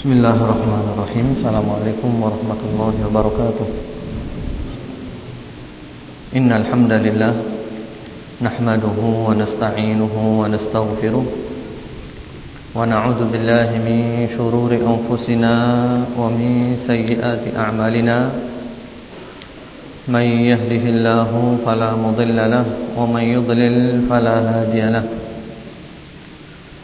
بسم الله الرحمن الرحيم السلام عليكم ورحمة الله وبركاته إن الحمد لله نحمده ونستعينه ونستغفره ونعوذ بالله من شرور أنفسنا ومن سيئات أعمالنا من يهده الله فلا مضل له ومن يضلل فلا هادي له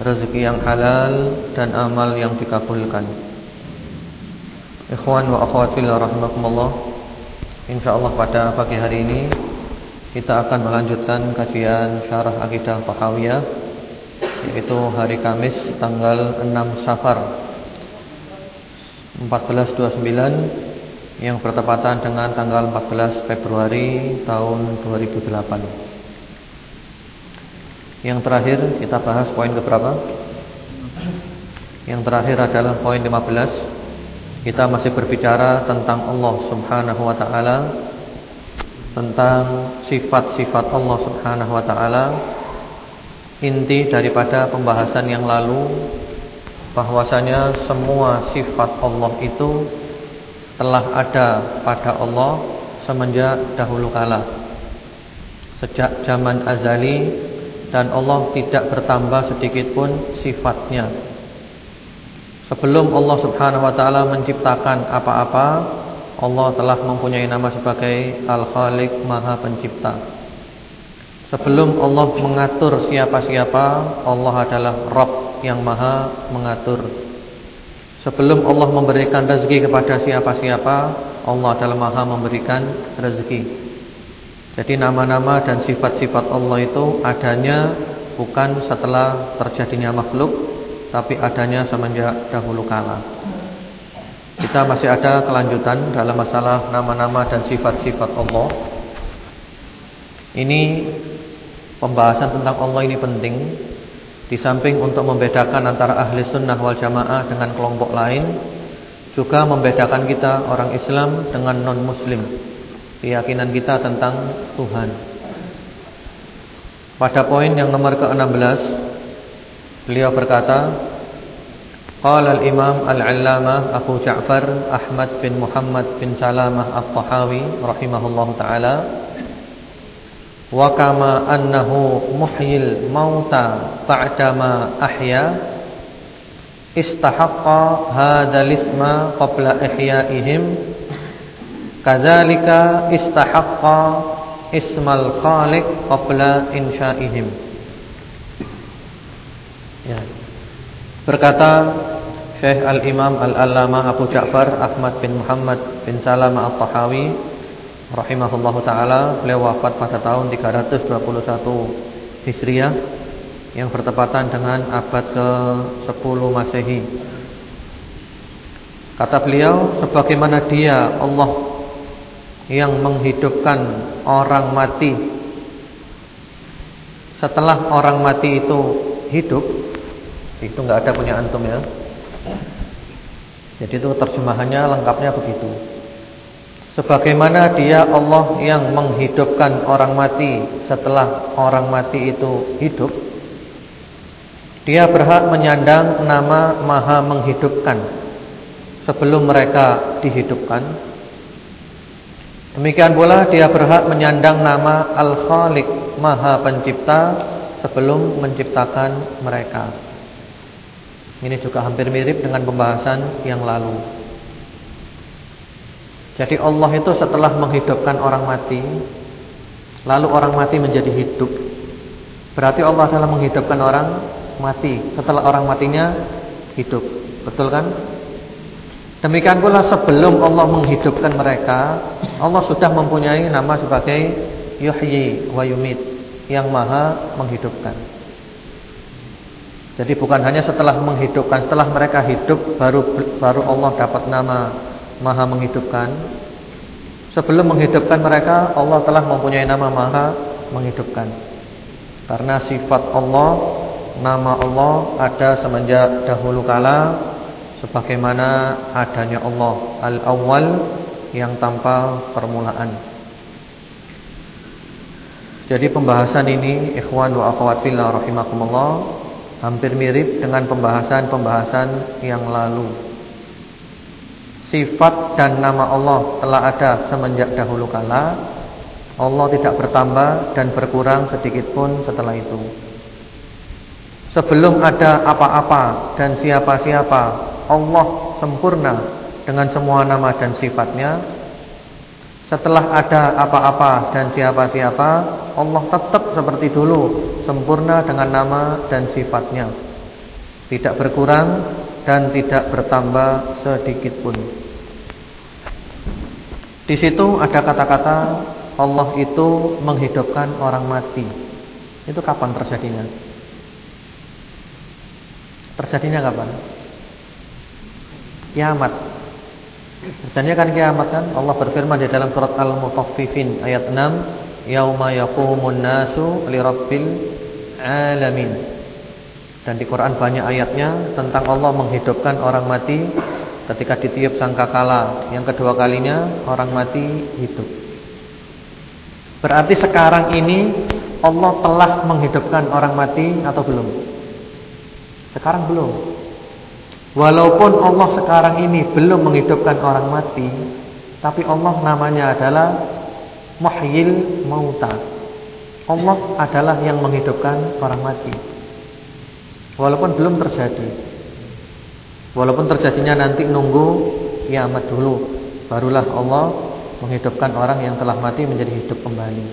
rezeki yang halal dan amal yang dikabulkan. Ikhwan wa akhwat rahimakumullah. Insyaallah pada pagi hari ini kita akan melanjutkan kajian syarah akidah Tahawiyah yaitu hari Kamis tanggal 6 Safar 1429 yang bertepatan dengan tanggal 14 Februari tahun 2008. Yang terakhir kita bahas poin keberapa? Yang terakhir adalah poin 15 Kita masih berbicara tentang Allah subhanahu wa ta'ala Tentang sifat-sifat Allah subhanahu wa ta'ala. Inti daripada pembahasan yang lalu bahwasanya semua sifat Allah itu Telah ada pada Allah semenjak dahulu kala. Sejak zaman azali dan Allah tidak bertambah sedikit pun sifatnya. Sebelum Allah Subhanahu wa taala menciptakan apa-apa, Allah telah mempunyai nama sebagai Al-Khaliq, Maha Pencipta. Sebelum Allah mengatur siapa-siapa, Allah adalah Rabb yang Maha mengatur. Sebelum Allah memberikan rezeki kepada siapa-siapa, Allah adalah Maha memberikan rezeki. Jadi nama-nama dan sifat-sifat Allah itu adanya bukan setelah terjadinya makhluk Tapi adanya semenjak dahulu kala. Kita masih ada kelanjutan dalam masalah nama-nama dan sifat-sifat Allah. Ini pembahasan tentang Allah ini penting Di samping untuk membedakan antara ahli sunnah wal jamaah dengan kelompok lain Juga membedakan kita orang Islam dengan non-muslim keyakinan kita tentang Tuhan. Pada poin yang nomor ke-16 beliau berkata Qala al-Imam al-Allamah Abu Ja'far Ahmad bin Muhammad bin Salamah At-Tahawi rahimahullahu taala wa kama annahu muhyil mauta ba'dama ahya istahaqqa hadzal isma qabla ihya'ihim Kadzalika istahaqqa ismal khaliq qabla insya'ihim. Ya. Berkata Syekh Al-Imam Al-Allamah Abu Ja'far Ahmad bin Muhammad bin Salama At-Tahawi rahimahullahu taala, beliau wafat pada tahun 321 Hijriah yang bertepatan dengan abad ke-10 Masehi. Kata beliau, sebagaimana dia Allah yang menghidupkan orang mati. Setelah orang mati itu hidup itu nggak ada punya antum ya. Jadi itu terjemahannya lengkapnya begitu. Sebagaimana dia Allah yang menghidupkan orang mati setelah orang mati itu hidup dia berhak menyandang nama maha menghidupkan sebelum mereka dihidupkan Demikian pula dia berhak menyandang nama Al-Khaliq, Maha Pencipta sebelum menciptakan mereka. Ini juga hampir mirip dengan pembahasan yang lalu. Jadi Allah itu setelah menghidupkan orang mati, lalu orang mati menjadi hidup. Berarti Allah adalah menghidupkan orang mati setelah orang matinya hidup. Betul kan? Demikian pula sebelum Allah menghidupkan mereka, Allah sudah mempunyai nama sebagai Yuhyi wa Yumit, yang Maha menghidupkan. Jadi bukan hanya setelah menghidupkan, setelah mereka hidup baru baru Allah dapat nama Maha menghidupkan. Sebelum menghidupkan mereka, Allah telah mempunyai nama Maha menghidupkan. Karena sifat Allah, nama Allah ada semenjak dahulu kala sebagaimana adanya Allah Al-Awwal yang tanpa permulaan. Jadi pembahasan ini ikhwan wa akhwat fillah rahimakumullah hampir mirip dengan pembahasan-pembahasan yang lalu. Sifat dan nama Allah telah ada semenjak dahulu kala. Allah tidak bertambah dan berkurang sedikit pun setelah itu. Sebelum ada apa-apa dan siapa-siapa, Allah sempurna dengan semua nama dan sifatnya setelah ada apa-apa dan siapa-siapa Allah tetap seperti dulu Sempurna dengan nama dan sifatnya Tidak berkurang dan tidak bertambah sedikit pun Di situ ada kata-kata Allah itu menghidupkan orang mati Itu kapan terjadinya? Terjadinya kapan? Kiamat Misalnya kan kiamat kan Allah berfirman di dalam surat Al-Mutaffifin ayat 6, "Yauma yaqumun nasu lirabbil alamin." Dan di Quran banyak ayatnya tentang Allah menghidupkan orang mati ketika ditiup sangkakala. Yang kedua kalinya orang mati hidup. Berarti sekarang ini Allah telah menghidupkan orang mati atau belum? Sekarang belum. Walaupun Allah sekarang ini belum menghidupkan orang mati, tapi Allah namanya adalah Muhyil Mauta. Allah adalah yang menghidupkan orang mati. Walaupun belum terjadi. Walaupun terjadinya nanti nunggu kiamat dulu, barulah Allah menghidupkan orang yang telah mati menjadi hidup kembali.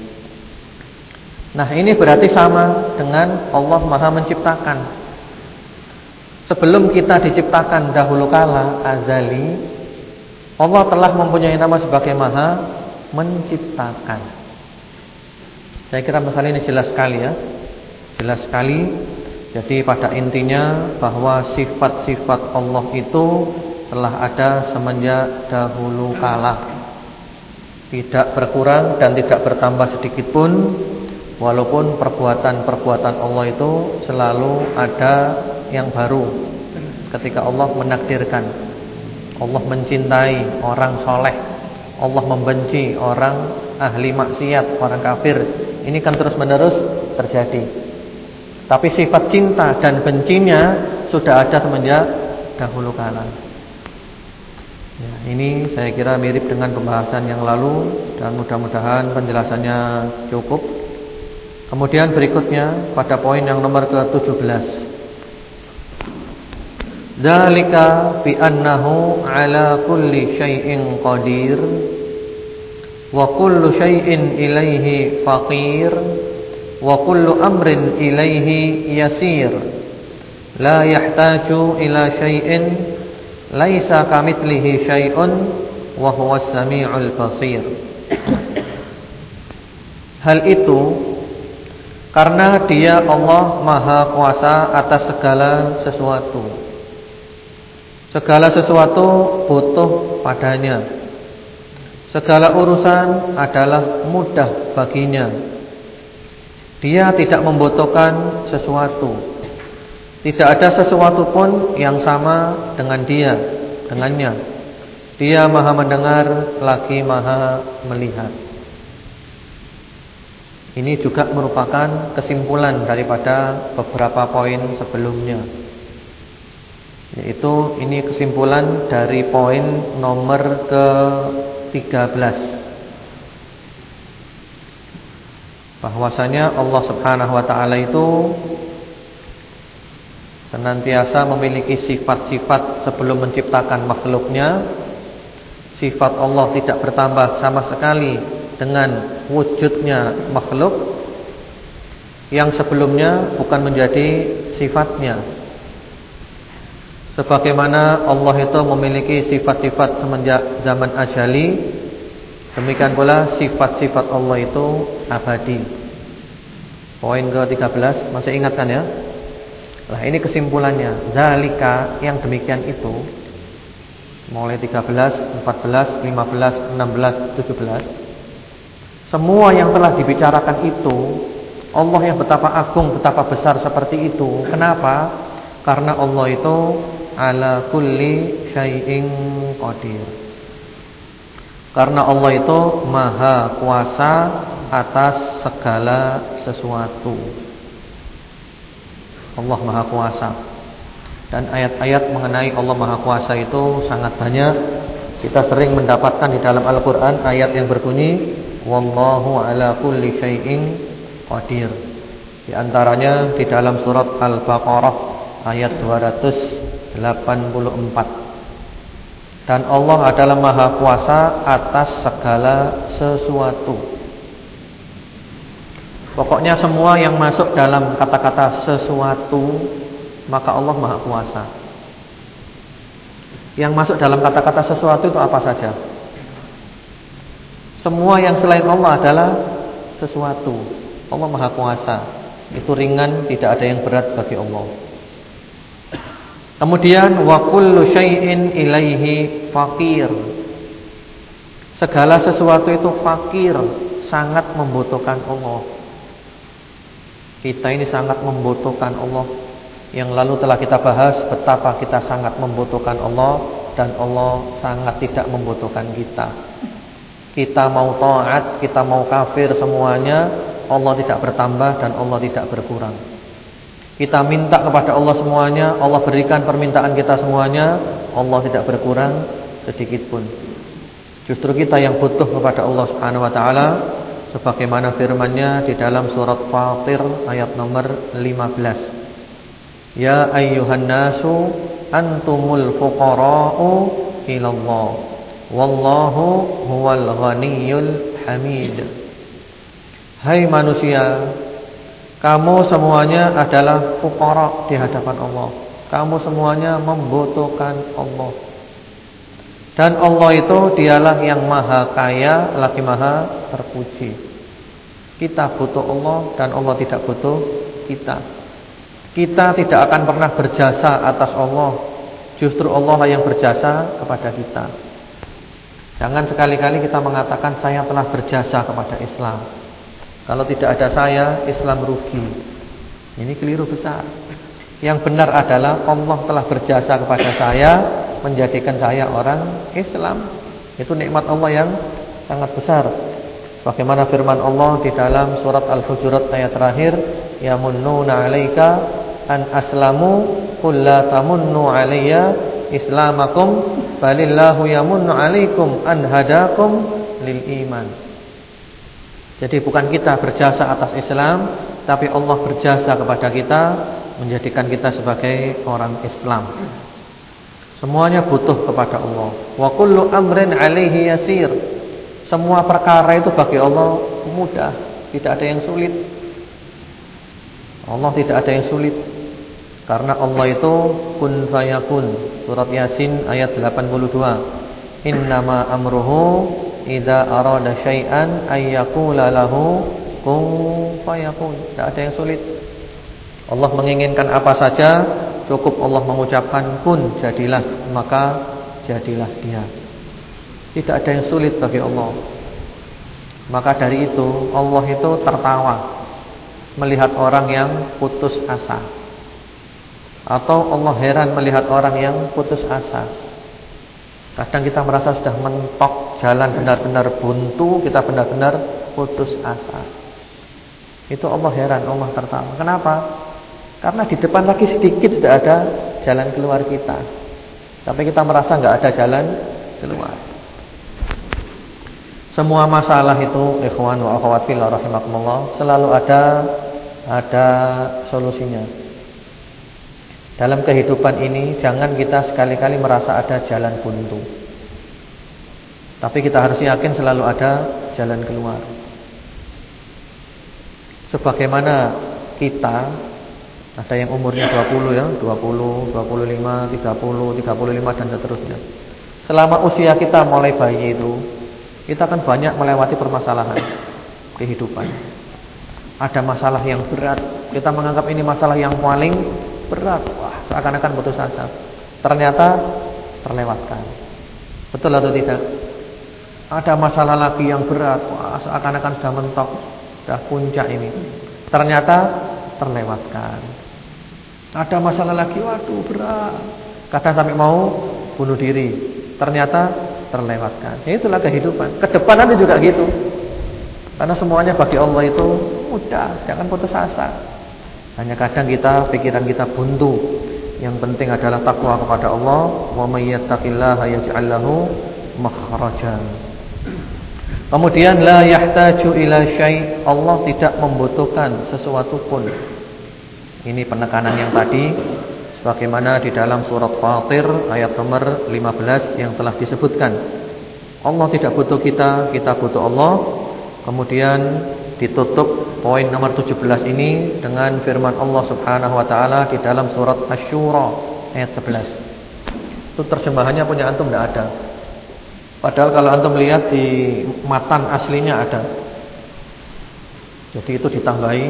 Nah, ini berarti sama dengan Allah Maha menciptakan. Sebelum kita diciptakan dahulu kala azali Allah telah mempunyai nama sebagai maha menciptakan. Saya kira masalah ini jelas sekali ya. Jelas sekali. Jadi pada intinya bahwa sifat-sifat Allah itu Telah ada semenjak dahulu kala. Tidak berkurang dan tidak bertambah sedikit pun Walaupun perbuatan-perbuatan Allah itu selalu ada yang baru. Ketika Allah menakdirkan Allah mencintai orang soleh Allah membenci orang ahli maksiat orang kafir ini kan terus menerus terjadi. Tapi sifat cinta dan bencinya sudah ada semenjak dahulu kala. Ya, ini saya kira mirip dengan pembahasan yang lalu dan mudah-mudahan penjelasannya cukup. Kemudian berikutnya pada poin yang nomor ke-17 Dzalika bi annahu ala kulli syai'in qadir wa kullu syai'in ilaihi faqir wa kullu amrin ilaihi yasir. La yahtaju ila syai'in laisa kamitslihi syai'un wa huwas samiul basir. Hal itu karena dia Allah Maha Kuasa atas segala sesuatu Segala sesuatu butuh padanya. Segala urusan adalah mudah baginya. Dia tidak membutuhkan sesuatu. Tidak ada sesuatu pun yang sama dengan dia Dengannya. Dia maha mendengar lagi maha melihat. Ini juga merupakan kesimpulan daripada beberapa poin sebelumnya yaitu ini kesimpulan dari poin nomor ke-13 bahwasanya Allah Subhanahu wa taala itu senantiasa memiliki sifat-sifat sebelum menciptakan makhluknya. Sifat Allah tidak bertambah sama sekali dengan wujudnya makhluk yang sebelumnya bukan menjadi sifatnya. Sebagaimana Allah itu memiliki sifat-sifat semenjak zaman ajali Demikian pula sifat-sifat Allah itu abadi Poin ke-13 Masih ingat kan ya Nah, ini kesimpulannya. Zalika yang demikian itu mulai 13, 14, 15, 16, 17 semua yang telah dibicarakan itu Allah yang betapa agung, betapa besar seperti itu. Kenapa? Karena Allah itu ala kulli syai'in qadir. Karena Allah itu maha kuasa atas segala sesuatu. Allah maha kuasa. Dan ayat-ayat mengenai Allah Maha Kuasa itu sangat banyak. Kita sering mendapatkan di dalam Al-Qur'an ayat yang berbunyi wallahu ala kulli syai'in qadir. Di antaranya di dalam surat Al-Baqarah ayat 284. Dan Allah adalah Maha Kuasa atas segala sesuatu. Pokoknya semua yang masuk dalam kata-kata sesuatu maka Allah Maha Kuasa. Yang masuk dalam kata-kata sesuatu itu apa saja? Semua yang selain Allah adalah sesuatu. Allah Maha Kuasa. Itu ringan, tidak ada yang berat bagi Allah. Kemudian wa kullu syai'in ilaihi fakir. Segala sesuatu itu fakir, sangat membutuhkan Allah. Kita ini sangat membutuhkan Allah yang lalu telah kita bahas betapa kita sangat membutuhkan Allah dan Allah sangat tidak membutuhkan kita. Kita mau taat, kita mau kafir semuanya, Allah tidak bertambah dan Allah tidak berkurang. Kita minta kepada Allah semuanya, Allah berikan permintaan kita semuanya, Allah tidak berkurang sedikit pun. Justru kita yang butuh kepada Allah Subhanahu wa taala sebagaimana firman-Nya di dalam surat Fatir ayat nomor 15. Ya ayyuhan nasu antumul fuqara'u ilallah wallahu huwal ghaniyyul hamid Hai manusia kamu semuanya adalah fuqara di hadapan Allah. Kamu semuanya membutuhkan Allah. Dan Allah itu dialah yang maha kaya lagi maha terpuji. Kita butuh Allah dan Allah tidak butuh kita. Kita tidak akan pernah berjasa atas Allah. Justru Allah yang berjasa kepada kita. Jangan sekali-kali kita mengatakan Saya telah berjasa kepada Islam Kalau tidak ada saya Islam rugi. Ini keliru besar. Yang benar adalah Allah telah berjasa kepada saya Menjadikan saya orang Islam. Itu nikmat Allah yang sangat besar. Bagaimana firman Allah di dalam surat Al-Hujurat ayat terakhir Ya munnuna alaika an aslamu qul la tamunnu alayya islamakum balillahu yamunnu alaikum an hadakum lil iman. Jadi bukan kita berjasa atas Islam, tapi Allah berjasa kepada kita menjadikan kita sebagai orang Islam. Semuanya butuh kepada Allah. Wa kullu amrin alaihi yasir. Semua perkara itu bagi Allah mudah, tidak ada yang sulit. Allah tidak ada yang sulit. Karena Allah itu kun fayakun. Surat Yasin ayat 82. Innama amruhu idza arada syai'an ayyakula lahu kun fayakun. Tidak ada yang sulit. Allah menginginkan apa saja, cukup Allah mengucapkan kun jadilah, maka jadilah dia. Tidak ada yang sulit bagi Allah. Maka dari itu Allah itu tertawa melihat orang yang putus asa. Atau Allah heran melihat orang yang putus asa Kadang kita merasa sudah mentok Jalan benar-benar buntu Kita benar-benar putus asa. Itu Allah heran Allah tertawa. Kenapa? Karena di depan lagi sedikit sudah ada jalan keluar kita. Tapi kita merasa nggak ada jalan keluar. Semua masalah itu Ikhwan wa akhwat fillah rahimakumullah Selalu ada Ada solusinya dalam kehidupan ini jangan kita sekali-kali merasa ada jalan buntu. Tapi kita harus yakin selalu ada jalan keluar. Sebagaimana kita ada yang umurnya 20 ya, 20, 25, 30, 35 dan seterusnya. Selama usia kita mulai bayi itu, kita akan banyak melewati permasalahan kehidupan. Ada masalah yang berat, kita menganggap ini masalah yang paling berat. Wah, seakan-akan putus asa. Ternyata terlewatkan. Betul atau tidak? Ada masalah lagi yang berat. Wah, seakan-akan sudah mentok, sudah puncak ini. Ternyata terlewatkan. Ada masalah lagi, waduh berat. Kadang sampai mau bunuh diri. Ternyata terlewatkan. Ya, itulah kehidupan. Ke depan nanti juga gitu. Karena semuanya bagi Allah itu mudah, jangan putus asa. Hanya kadang kita pikiran kita buntu. Yang penting adalah takwa kepada Allah. Wa may yaj'al makhrajan. Kemudian la yahtaju ila syai' Allah tidak membutuhkan sesuatu pun. Ini penekanan yang tadi sebagaimana di dalam surat Fatir ayat nomor 15 yang telah disebutkan. Allah tidak butuh kita, kita butuh Allah. Kemudian ditutup poin nomor 17 ini dengan firman Allah Subhanahu wa taala di dalam surat Asy-Syura ayat 11. Itu terjemahannya punya antum tidak ada. Padahal kalau antum lihat di matan aslinya ada. Jadi itu ditambahi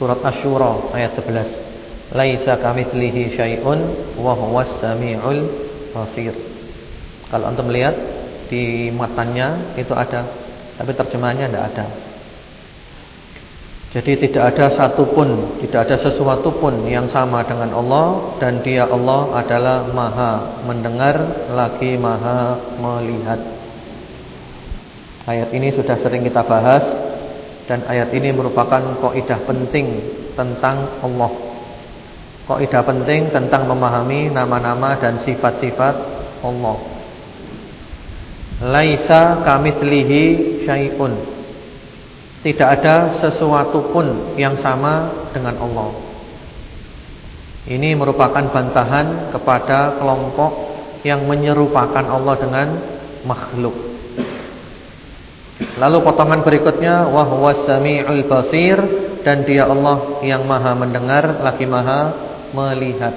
surat Asy-Syura ayat 11. Laisa kamitslihi syai'un wa huwas samiul basir. Kalau antum lihat di matanya itu ada tapi terjemahannya tidak ada. Jadi tidak ada satupun, tidak ada sesuatu pun yang sama dengan Allah dan Dia Allah adalah Maha mendengar lagi Maha melihat. Ayat ini sudah sering kita bahas dan ayat ini merupakan kaidah penting tentang Allah. Kaidah penting tentang memahami nama-nama dan sifat-sifat Allah. Laisa kamitslihi syai'un. Tidak ada sesuatu pun yang sama dengan Allah. Ini merupakan bantahan kepada kelompok yang menyerupakan Allah dengan makhluk. Lalu potongan berikutnya wa huwas samiul basir dan dia Allah yang Maha mendengar lagi Maha melihat.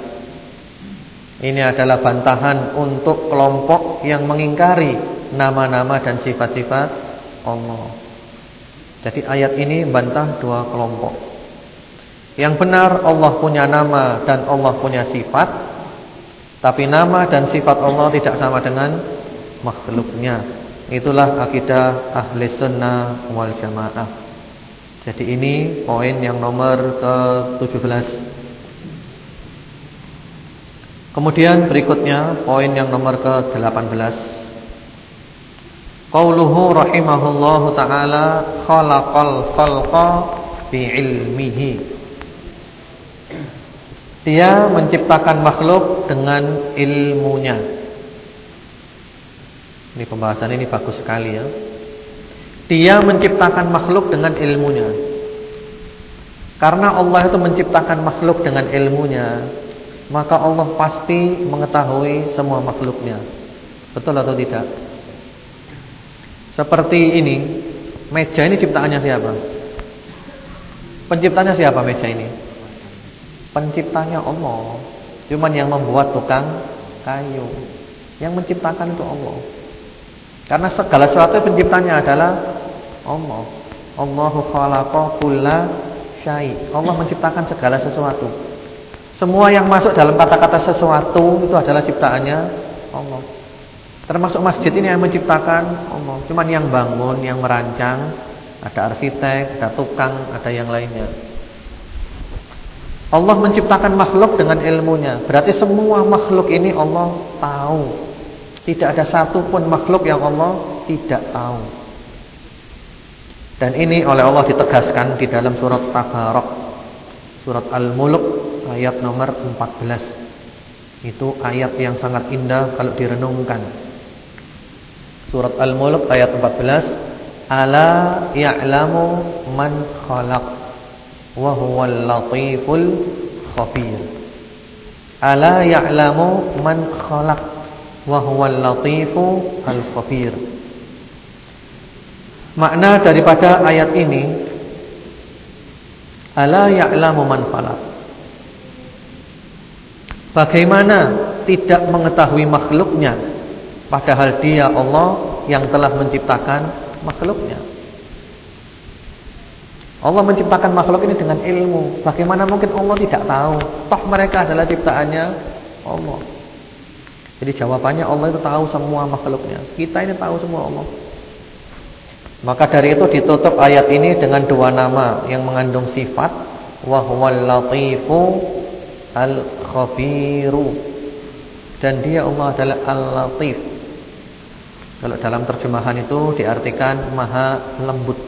Ini adalah bantahan untuk kelompok yang mengingkari nama-nama dan sifat-sifat Allah. Jadi ayat ini bantah dua kelompok. Yang benar Allah punya nama dan Allah punya sifat, tapi nama dan sifat Allah tidak sama dengan makhluknya. Itulah akidah ahli sunnah wal jamaah. Jadi ini poin yang nomor ke-17. Kemudian berikutnya poin yang nomor ke-18. Qauluhu rahimahullahu taala khalaqal khalqa bi ilmihi. Dia menciptakan makhluk dengan ilmunya. Ini pembahasan ini bagus sekali ya. Dia menciptakan makhluk dengan ilmunya. Karena Allah itu menciptakan makhluk dengan ilmunya, maka Allah pasti mengetahui semua makhluknya. Betul atau tidak? Seperti ini, meja ini ciptaannya siapa? Penciptanya siapa meja ini? Penciptanya Allah. Cuman yang membuat tukang kayu. Yang menciptakan itu Allah. Karena segala sesuatu penciptanya adalah Allah. Allahu khalaqa kulla syai. Allah menciptakan segala sesuatu. Semua yang masuk dalam kata-kata sesuatu itu adalah ciptaannya Allah. Termasuk masjid ini yang menciptakan Allah. Cuman yang bangun, yang merancang, ada arsitek, ada tukang, ada yang lainnya. Allah menciptakan makhluk dengan ilmunya. Berarti semua makhluk ini Allah tahu. Tidak ada satu pun makhluk yang Allah tidak tahu. Dan ini oleh Allah ditegaskan di dalam surat Tabarak. Surat Al-Mulk ayat nomor 14. Itu ayat yang sangat indah kalau direnungkan. Surat Al-Mulk ayat 14 Ala ya'lamu man khalaq wa huwal latiful khabir. Ala ya'lamu man khalaq wa huwal latifu al khabir Makna daripada ayat ini Ala ya'lamu man khalaq. Bagaimana tidak mengetahui makhluknya Padahal dia Allah yang telah menciptakan makhluknya. Allah menciptakan makhluk ini dengan ilmu. Bagaimana mungkin Allah tidak tahu? Toh mereka adalah ciptaannya Allah. Jadi jawabannya Allah itu tahu semua makhluknya. Kita ini tahu semua Allah. Maka dari itu ditutup ayat ini dengan dua nama yang mengandung sifat wa huwal latifu al khabiru. Dan dia Allah adalah al-latif. Kalau dalam terjemahan itu diartikan maha lembut.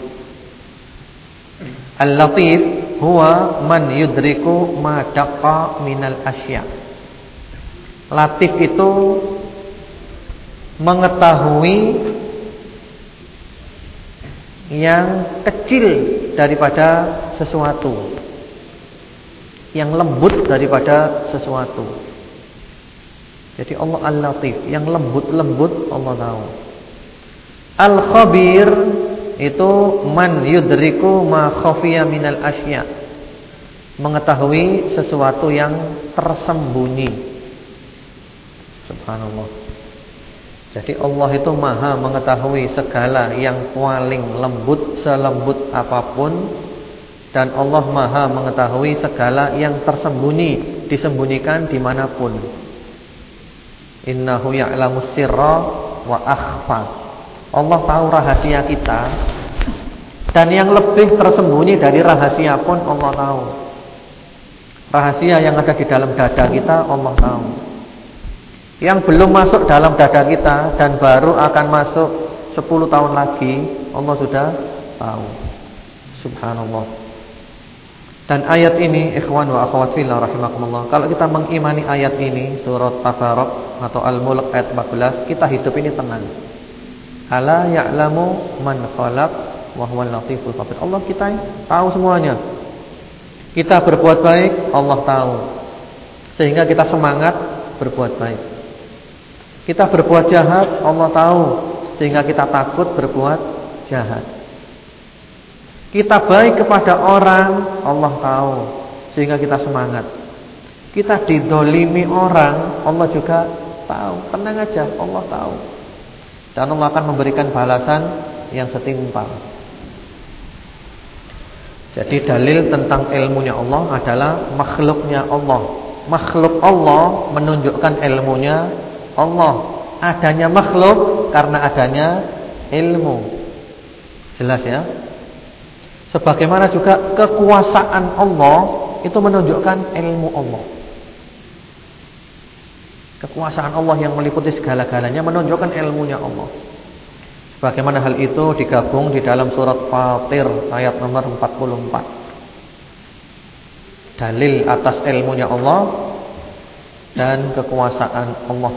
Al-latif huwa man yudriku ma daqqa minal asya. Latif itu mengetahui yang kecil daripada sesuatu. Yang lembut daripada sesuatu. Jadi Allah Al-Latif, yang lembut-lembut Allah tahu. Al-Khabir itu man yudriku ma khafiya minal asya. Mengetahui sesuatu yang tersembunyi. Subhanallah. Jadi Allah itu maha mengetahui segala yang paling lembut selembut apa pun dan Allah maha mengetahui segala yang tersembunyi disembunyikan di mana pun. Innahu ya'lamu sirra wa akhfa. Allah tahu rahasia kita dan yang lebih tersembunyi dari rahasia pun Allah tahu. Rahasia yang ada di dalam dada kita Allah tahu. Yang belum masuk dalam dada kita dan baru akan masuk 10 tahun lagi Allah sudah tahu. Subhanallah. Dan ayat ini ikhwan wa akhwat fillah rahimakumullah. Kalau kita mengimani ayat ini surat Tabarok atau Al-Mulk ayat 14, kita hidup ini tenang. Ala ya'lamu man khalaq wa huwal latiful khabir. Allah kita tahu semuanya. Kita berbuat baik, Allah tahu. Sehingga kita semangat berbuat baik. Kita berbuat jahat, Allah tahu. Sehingga kita takut berbuat jahat. Kita baik kepada orang, Allah tahu. Sehingga kita semangat. Kita didolimi orang, Allah juga tahu. Tenang aja, Allah tahu. Dan Allah akan memberikan balasan yang setimpal. Jadi dalil tentang ilmunya Allah adalah makhluknya Allah. Makhluk Allah menunjukkan ilmunya Allah. Adanya makhluk karena adanya ilmu. Jelas ya? Sebagaimana juga kekuasaan Allah itu menunjukkan ilmu Allah. Kekuasaan Allah yang meliputi segala-galanya menunjukkan ilmunya Allah. Bagaimana hal itu digabung di dalam surat Fatir ayat nomor 44. Dalil atas ilmunya Allah dan kekuasaan Allah.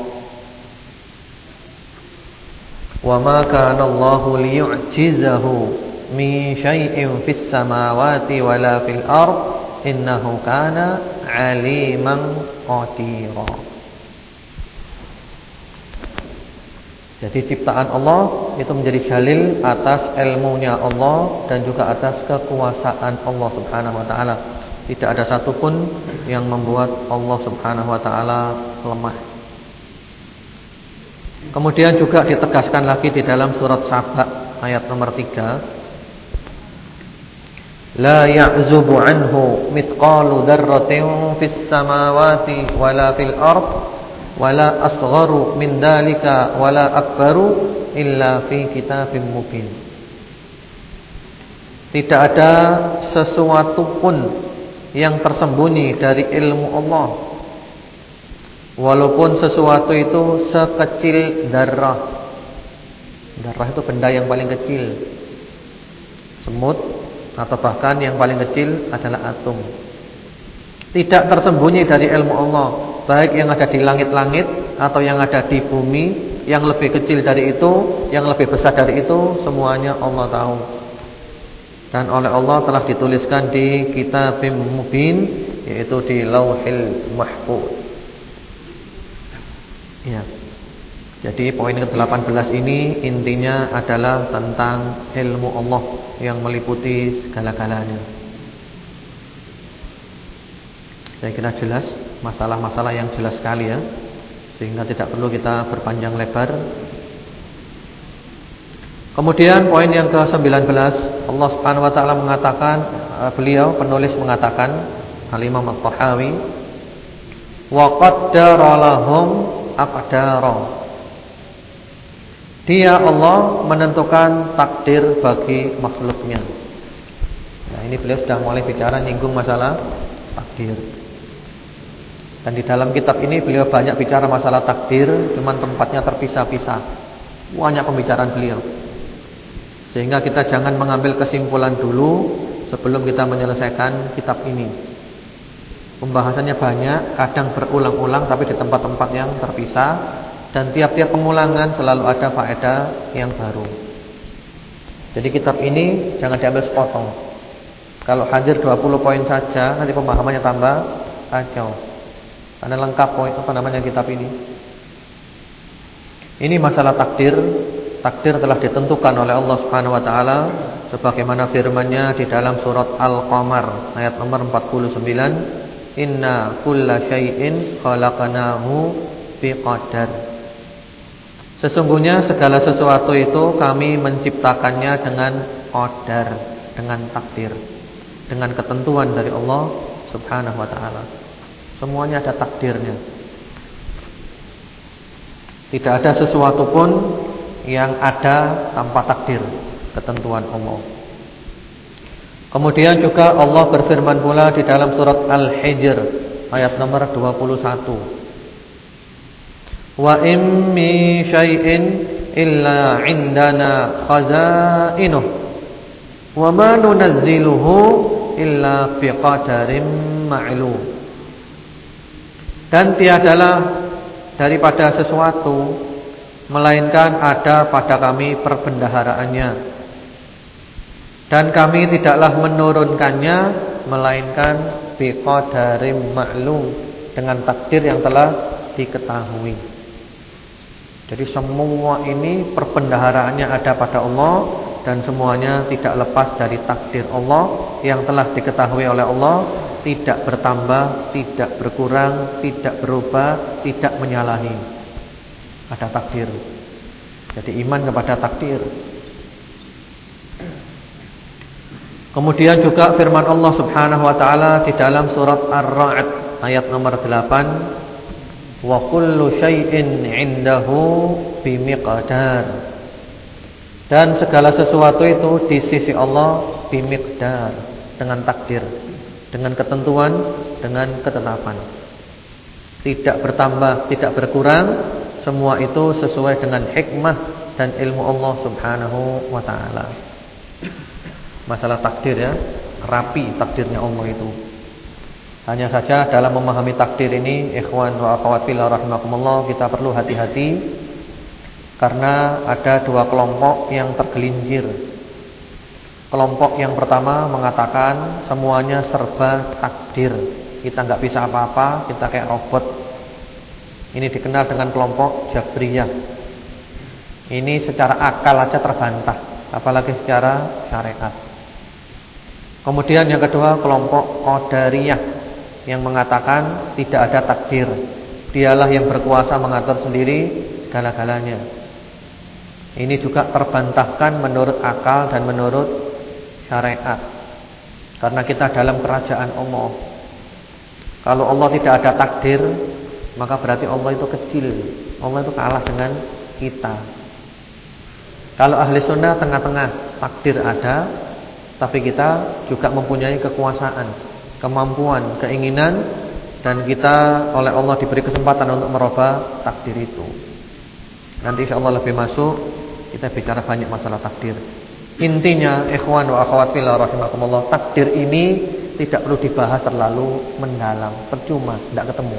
Wa ma kana Allahu liyu'jizahu min syai'in fis samawati wala fil ard innahu kana 'aliman qadira. Jadi ciptaan Allah itu menjadi dalil atas ilmunya Allah dan juga atas kekuasaan Allah Subhanahu wa taala. Tidak ada satupun yang membuat Allah Subhanahu wa taala lemah. Kemudian juga ditegaskan lagi di dalam surat Saba ayat nomor 3. La ya'zubu anhu mithqalu dzarratin fis samawati wala fil ardh wala asgharu min dalika wala akbaru illa fi kitabim mubin. Tidak ada sesuatu pun yang tersembunyi dari ilmu Allah. Walaupun sesuatu itu sekecil darah. Darah itu benda yang paling kecil. Semut atau bahkan yang paling kecil adalah atom. Tidak tersembunyi dari ilmu Allah baik yang ada di langit-langit atau yang ada di bumi, yang lebih kecil dari itu, yang lebih besar dari itu, semuanya Allah tahu. Dan oleh Allah telah dituliskan di kitab mubin yaitu di Lauhil Mahfuz. Ya. Jadi poin ke-18 ini intinya adalah tentang ilmu Allah yang meliputi segala-galanya. Saya kira jelas masalah-masalah yang jelas sekali ya Sehingga tidak perlu kita berpanjang lebar Kemudian poin yang ke-19 Allah Subhanahu wa taala mengatakan eh, beliau penulis mengatakan Al-Imam At-Tahawi wa qaddara lahum aqdara Dia Allah menentukan takdir bagi makhluknya. Nah, ini beliau sudah mulai bicara nyinggung masalah takdir. Dan di dalam kitab ini beliau banyak bicara masalah takdir, cuman tempatnya terpisah-pisah. Banyak pembicaraan beliau. Sehingga kita jangan mengambil kesimpulan dulu sebelum kita menyelesaikan kitab ini. Pembahasannya banyak, kadang berulang-ulang tapi di tempat-tempat yang terpisah dan tiap-tiap pengulangan selalu ada faedah yang baru. Jadi kitab ini jangan diambil sepotong. Kalau hadir 20 poin saja, nanti pemahamannya tambah kacau. Karena lengkap poin apa namanya kitab ini. Ini masalah takdir Takdir telah ditentukan oleh Allah Subhanahu wa taala sebagaimana firman-Nya di dalam surat Al-Qamar ayat nomor 49, "Inna kulla syai'in khalaqnahu biqadar." Sesungguhnya segala sesuatu itu kami menciptakannya dengan qadar, dengan takdir, dengan ketentuan dari Allah Subhanahu wa taala. Semuanya ada takdirnya. Tidak ada sesuatu pun yang ada tanpa takdir ketentuan Allah. Kemudian juga Allah berfirman pula di dalam surat Al-Hijr ayat nomor 21. Wa in mi syai'in illa 'indana khazainuh wa ma nunazziluhu illa biqadarin ma'lum. Dan tiadalah daripada sesuatu melainkan ada pada kami perbendaharaannya dan kami tidaklah menurunkannya melainkan biqadarim ma'lum dengan takdir yang telah diketahui. Jadi semua ini perbendaharaannya ada pada Allah dan semuanya tidak lepas dari takdir Allah yang telah diketahui oleh Allah, tidak bertambah, tidak berkurang, tidak berubah, tidak menyalahi. Ada takdir. Jadi iman kepada takdir. Kemudian juga firman Allah Subhanahu wa taala di dalam surat Ar-Ra'd ayat nomor 8, "Wa kullu syai'in 'indahu bimiqdar." Dan segala sesuatu itu di sisi Allah bimiqdar, dengan takdir, dengan ketentuan, dengan ketetapan. Tidak bertambah, tidak berkurang, semua itu sesuai dengan hikmah dan ilmu Allah Subhanahu wa taala. Masalah takdir ya, rapi takdirnya Allah itu. Hanya saja dalam memahami takdir ini, ikhwan wa akhwat fillah rahimakumullah, kita perlu hati-hati karena ada dua kelompok yang tergelincir. Kelompok yang pertama mengatakan semuanya serba takdir. Kita nggak bisa apa-apa, kita kayak robot ini dikenal dengan kelompok Jabriyah. Ini secara akal aja terbantah, apalagi secara syariat. Kemudian yang kedua kelompok Qadariyah yang mengatakan tidak ada takdir. Dialah yang berkuasa mengatur sendiri segala-galanya. Ini juga terbantahkan menurut akal dan menurut syariat. Karena kita dalam kerajaan Allah. Kalau Allah tidak ada takdir, maka berarti Allah itu kecil. Allah itu kalah dengan kita. Kalau ahli sunnah tengah-tengah, takdir ada, tapi kita juga mempunyai kekuasaan, kemampuan, keinginan, dan kita oleh Allah diberi kesempatan untuk merubah takdir itu. Nanti insya Allah lebih masuk kita bicara banyak masalah takdir. Intinya, ikhwan wa akhwat fillah rahimakumullah, takdir ini tidak perlu dibahas terlalu mendalam, percuma, tidak ketemu.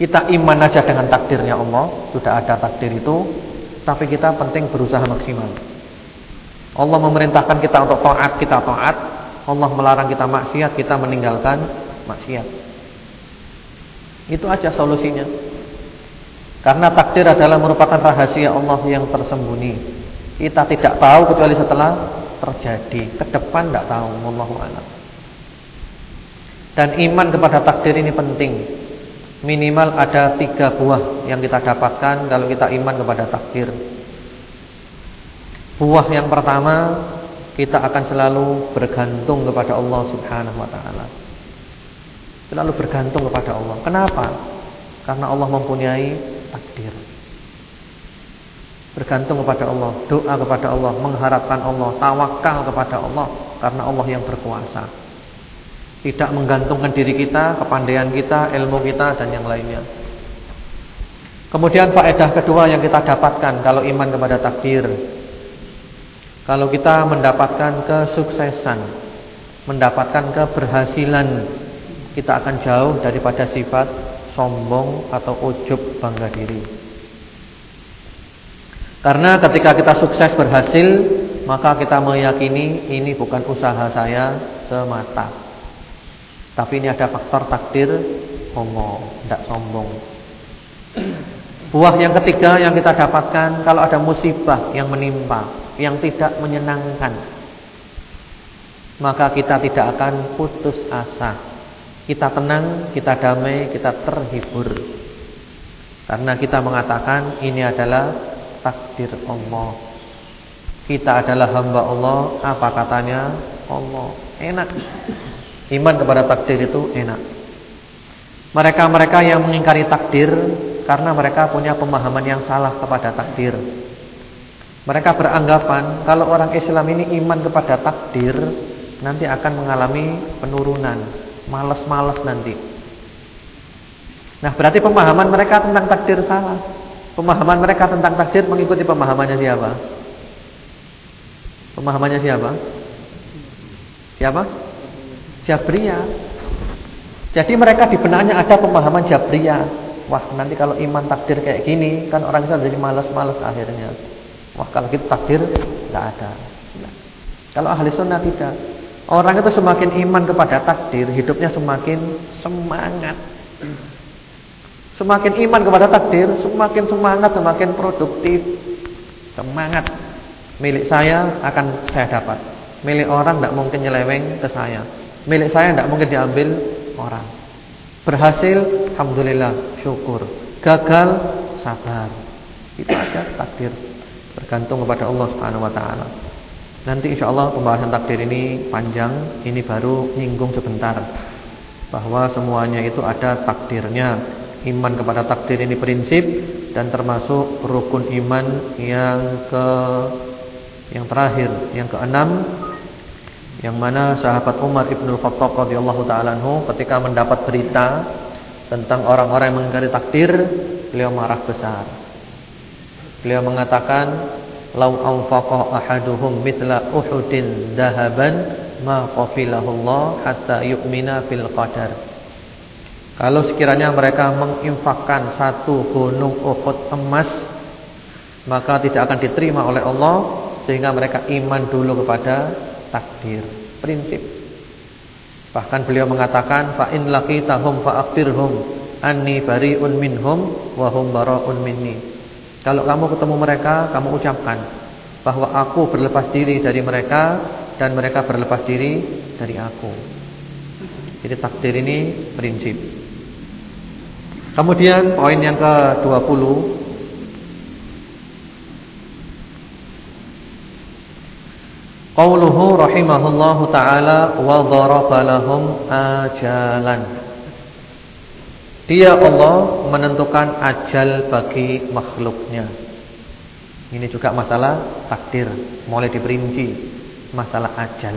Kita iman aja dengan takdirnya Allah, sudah ada takdir itu, tapi kita penting berusaha maksimal. Allah memerintahkan kita untuk taat, kita taat. Allah melarang kita maksiat, kita meninggalkan maksiat. Itu aja solusinya. Karena takdir adalah merupakan rahasia Allah yang tersembunyi. Kita tidak tahu kecuali setelah terjadi. Ke depan tidak tahu, wallahu a'lam. Dan iman kepada takdir ini penting. Minimal ada tiga buah yang kita dapatkan kalau kita iman kepada takdir. Buah yang pertama kita akan selalu bergantung kepada Allah Subhanahu wa taala. Selalu bergantung kepada Allah. Kenapa? Karena Allah mempunyai takdir. Bergantung kepada Allah, doa kepada Allah, mengharapkan Allah, tawakal kepada Allah karena Allah yang berkuasa. Tidak menggantungkan diri kita, kepandaian kita, ilmu kita dan yang lainnya. Kemudian faedah kedua yang kita dapatkan kalau iman kepada takdir. Kalau kita mendapatkan kesuksesan, mendapatkan keberhasilan, kita akan jauh daripada sifat sombong atau ujub bangga diri. Karena ketika kita sukses berhasil, maka kita meyakini ini bukan usaha saya semata. Tapi ini ada faktor takdir homo, tidak sombong. Buah yang ketiga yang kita dapatkan kalau ada musibah yang menimpa, yang tidak menyenangkan, maka kita tidak akan putus asa. Kita tenang, kita damai, kita terhibur. Karena kita mengatakan ini adalah takdir Allah. Kita adalah hamba Allah, apa katanya? Allah. Enak. Iman kepada takdir itu enak. Mereka-mereka yang mengingkari takdir karena mereka punya pemahaman yang salah kepada takdir. Mereka beranggapan kalau orang Islam ini iman kepada takdir nanti akan mengalami penurunan, malas-malas nanti. Nah, berarti pemahaman mereka tentang takdir salah. Pemahaman mereka tentang takdir mengikuti pemahamannya siapa? Pemahamannya siapa? Siapa? Jabriyah. Jadi mereka di benaknya ada pemahaman Jabriyah. Wah, nanti kalau iman takdir kayak gini, kan orang itu jadi malas-malas akhirnya. Wah, kalau gitu takdir tidak ada. Nah, kalau ahli sunnah tidak. Orang itu semakin iman kepada takdir, hidupnya semakin semangat. Semakin iman kepada takdir, semakin semangat, semakin produktif. Semangat. Milik saya akan saya dapat. Milik orang tidak mungkin nyeleweng ke saya. Milik saya tidak mungkin diambil orang. Berhasil, alhamdulillah, syukur. Gagal, sabar. Itu aja takdir. Bergantung kepada Allah Subhanahu wa taala. Nanti insya Allah pembahasan takdir ini panjang, ini baru nyinggung sebentar bahwa semuanya itu ada takdirnya. Iman kepada takdir ini prinsip dan termasuk rukun iman yang ke yang terakhir, yang keenam yang mana sahabat Umar Ibn Khattab radhiyallahu taala ketika mendapat berita tentang orang-orang yang mengingkari takdir, beliau marah besar. Beliau mengatakan, "Lau anfaqa ahaduhum mithla Uhudin dahaban ma qafilahu Allah hatta yu'mina fil qadar." Kalau sekiranya mereka menginfakkan satu gunung Uhud emas, maka tidak akan diterima oleh Allah sehingga mereka iman dulu kepada takdir, prinsip. Bahkan beliau mengatakan fa in laqitahum fa akhbirhum anni bari'un minhum wa hum bara'un minni. Kalau kamu ketemu mereka, kamu ucapkan bahwa aku berlepas diri dari mereka dan mereka berlepas diri dari aku. Jadi takdir ini prinsip. Kemudian poin yang ke-20 Qauluhu rahimahullahu taala wa daraba lahum ajalan. Dia Allah menentukan ajal bagi makhluknya. Ini juga masalah takdir, mulai diperinci masalah ajal.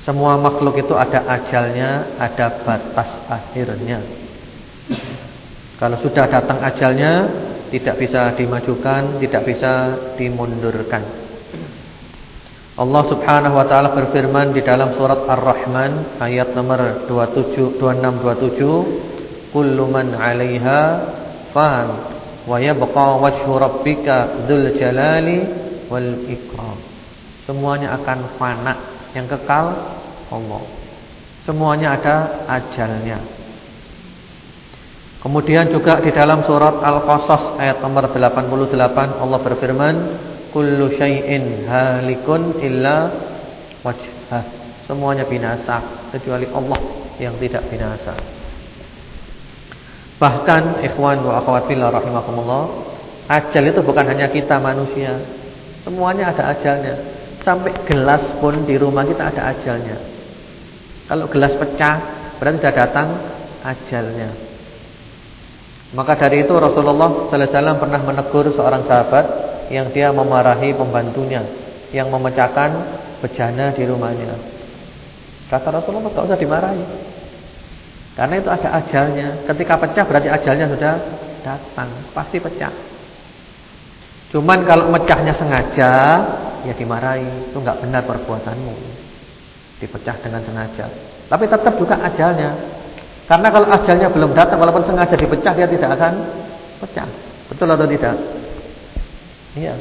Semua makhluk itu ada ajalnya, ada batas akhirnya. Kalau sudah datang ajalnya, tidak bisa dimajukan, tidak bisa dimundurkan. Allah Subhanahu wa taala berfirman di dalam surat Ar-Rahman ayat nomor 27 26 27 kullu man 'alaiha fan wa yabqa wajhu rabbika dzul jalali wal ikram semuanya akan fana yang kekal Allah semuanya ada ajalnya Kemudian juga di dalam surat Al-Qasas ayat nomor 88 Allah berfirman kullu syai'in halikun illa wajhah. Semuanya binasa kecuali Allah yang tidak binasa. Bahkan ikhwan wa akhwat fillah rahimakumullah, ajal itu bukan hanya kita manusia. Semuanya ada ajalnya. Sampai gelas pun di rumah kita ada ajalnya. Kalau gelas pecah, berarti sudah datang ajalnya. Maka dari itu Rasulullah sallallahu alaihi wasallam pernah menegur seorang sahabat yang dia memarahi pembantunya yang memecahkan bejana di rumahnya. Kata Rasulullah, "Tidak usah dimarahi." Karena itu ada ajalnya. Ketika pecah berarti ajalnya sudah datang, pasti pecah. Cuman kalau mecahnya sengaja, ya dimarahi. Itu enggak benar perbuatanmu. Dipecah dengan sengaja. Tapi tetap juga ajalnya. Karena kalau ajalnya belum datang, walaupun sengaja dipecah, dia tidak akan pecah. Betul atau tidak? Iya.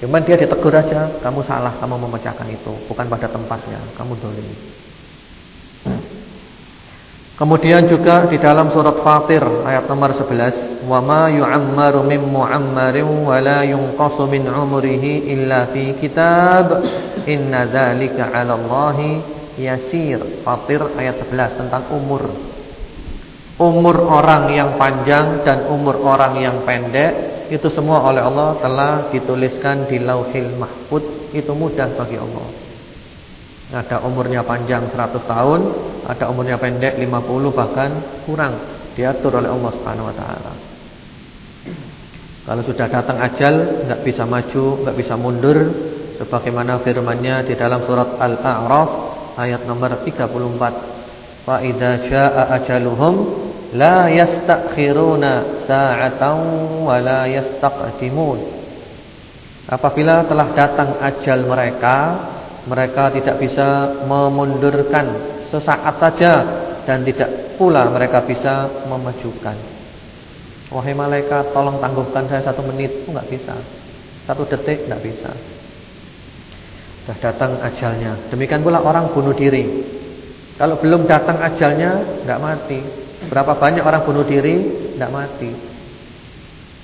Cuman dia ditegur aja, kamu salah, kamu memecahkan itu, bukan pada tempatnya, kamu dolim. Kemudian juga di dalam surat Fatir ayat nomor 11, "Wa ma yu'ammaru min mu'ammarin wa la yunqasu min 'umrihi illa fi kitab. Inna dzalika 'ala Allahi yasir." Fatir ayat 11 tentang umur. Umur orang yang panjang dan umur orang yang pendek itu semua oleh Allah telah dituliskan di Lauhil Mahfuz. Itu mudah bagi Allah. Ada umurnya panjang 100 tahun, ada umurnya pendek 50 bahkan kurang diatur oleh Allah Subhanahu wa taala. Kalau sudah datang ajal, enggak bisa maju, enggak bisa mundur sebagaimana firman-Nya di dalam surat Al-A'raf ayat nomor 34. Fa idza jaa ajaluhum la yastakhiruna sa'atan wa la yastaqdimun. Apabila telah datang ajal mereka, mereka tidak bisa memundurkan sesaat saja dan tidak pula mereka bisa memajukan. Wahai malaikat, tolong tangguhkan saya satu menit, enggak bisa. Satu detik enggak bisa. Sudah datang ajalnya. Demikian pula orang bunuh diri. Kalau belum datang ajalnya enggak mati. Berapa banyak orang bunuh diri enggak mati.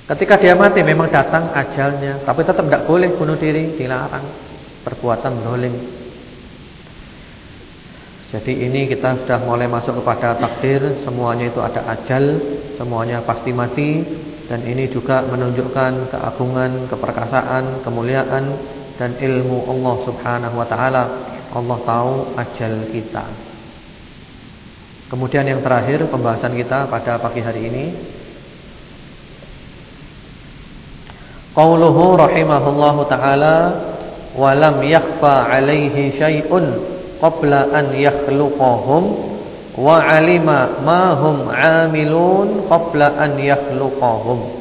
Ketika dia mati memang datang ajalnya, tapi tetap enggak boleh bunuh diri, dilarang perbuatan zalim. Jadi ini kita sudah mulai masuk kepada takdir, semuanya itu ada ajal, semuanya pasti mati dan ini juga menunjukkan keagungan, keperkasaan, kemuliaan dan ilmu Allah Subhanahu wa taala. Allah tahu ajal kita. Kemudian yang terakhir pembahasan kita pada pagi hari ini Qauluhu rahimahullahu taala walam yakhfa alaihi syai'un qabla an yakhluqahum wa alima ma hum amilun qabla an yakhluqahum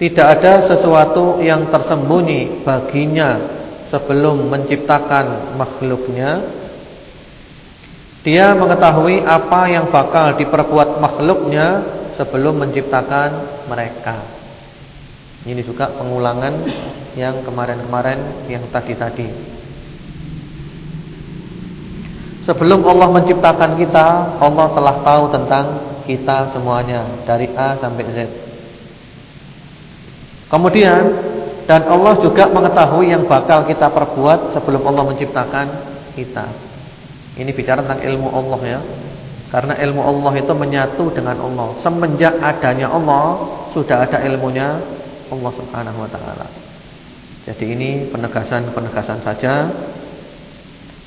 tidak ada sesuatu yang tersembunyi baginya sebelum menciptakan makhluknya. Dia mengetahui apa yang bakal diperbuat makhluknya sebelum menciptakan mereka ini juga pengulangan yang kemarin-kemarin yang tadi-tadi. Sebelum Allah menciptakan kita, Allah telah tahu tentang kita semuanya dari A sampai Z. Kemudian dan Allah juga mengetahui yang bakal kita perbuat sebelum Allah menciptakan kita. Ini bicara tentang ilmu Allah ya. Karena ilmu Allah itu menyatu dengan Allah. Semenjak adanya Allah, sudah ada ilmunya Allah Subhanahu wa taala. Jadi ini penegasan-penegasan saja.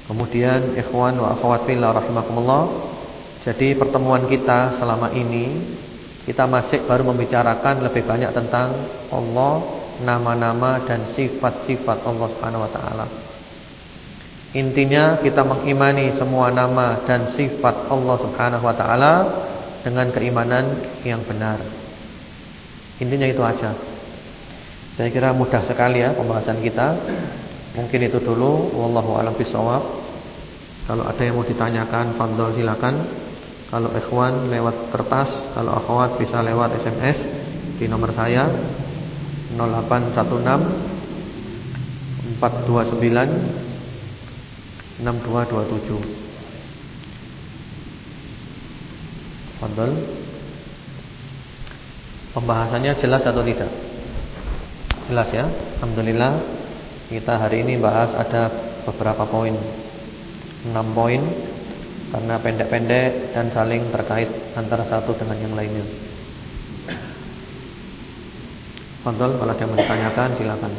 Kemudian ikhwan wa akhwat fillah rahimakumullah. Jadi pertemuan kita selama ini kita masih baru membicarakan lebih banyak tentang Allah, nama-nama dan sifat-sifat Allah Subhanahu wa taala. Intinya kita mengimani semua nama dan sifat Allah Subhanahu wa taala dengan keimanan yang benar. Intinya itu aja. Saya kira mudah sekali ya pembahasan kita. Mungkin itu dulu wallahu a'lam bishawab. Kalau ada yang mau ditanyakan, fadhol silakan. Kalau ikhwan lewat kertas, kalau akhwat bisa lewat SMS di nomor saya 0816 429 6227. Fadhol. Pembahasannya jelas atau tidak? Jelas ya. Alhamdulillah Kita hari ini bahas ada beberapa poin. 6 poin Karena pendek-pendek dan saling terkait Antara satu dengan yang lainnya. Fadol kalau ada yang ditanyakan silakan.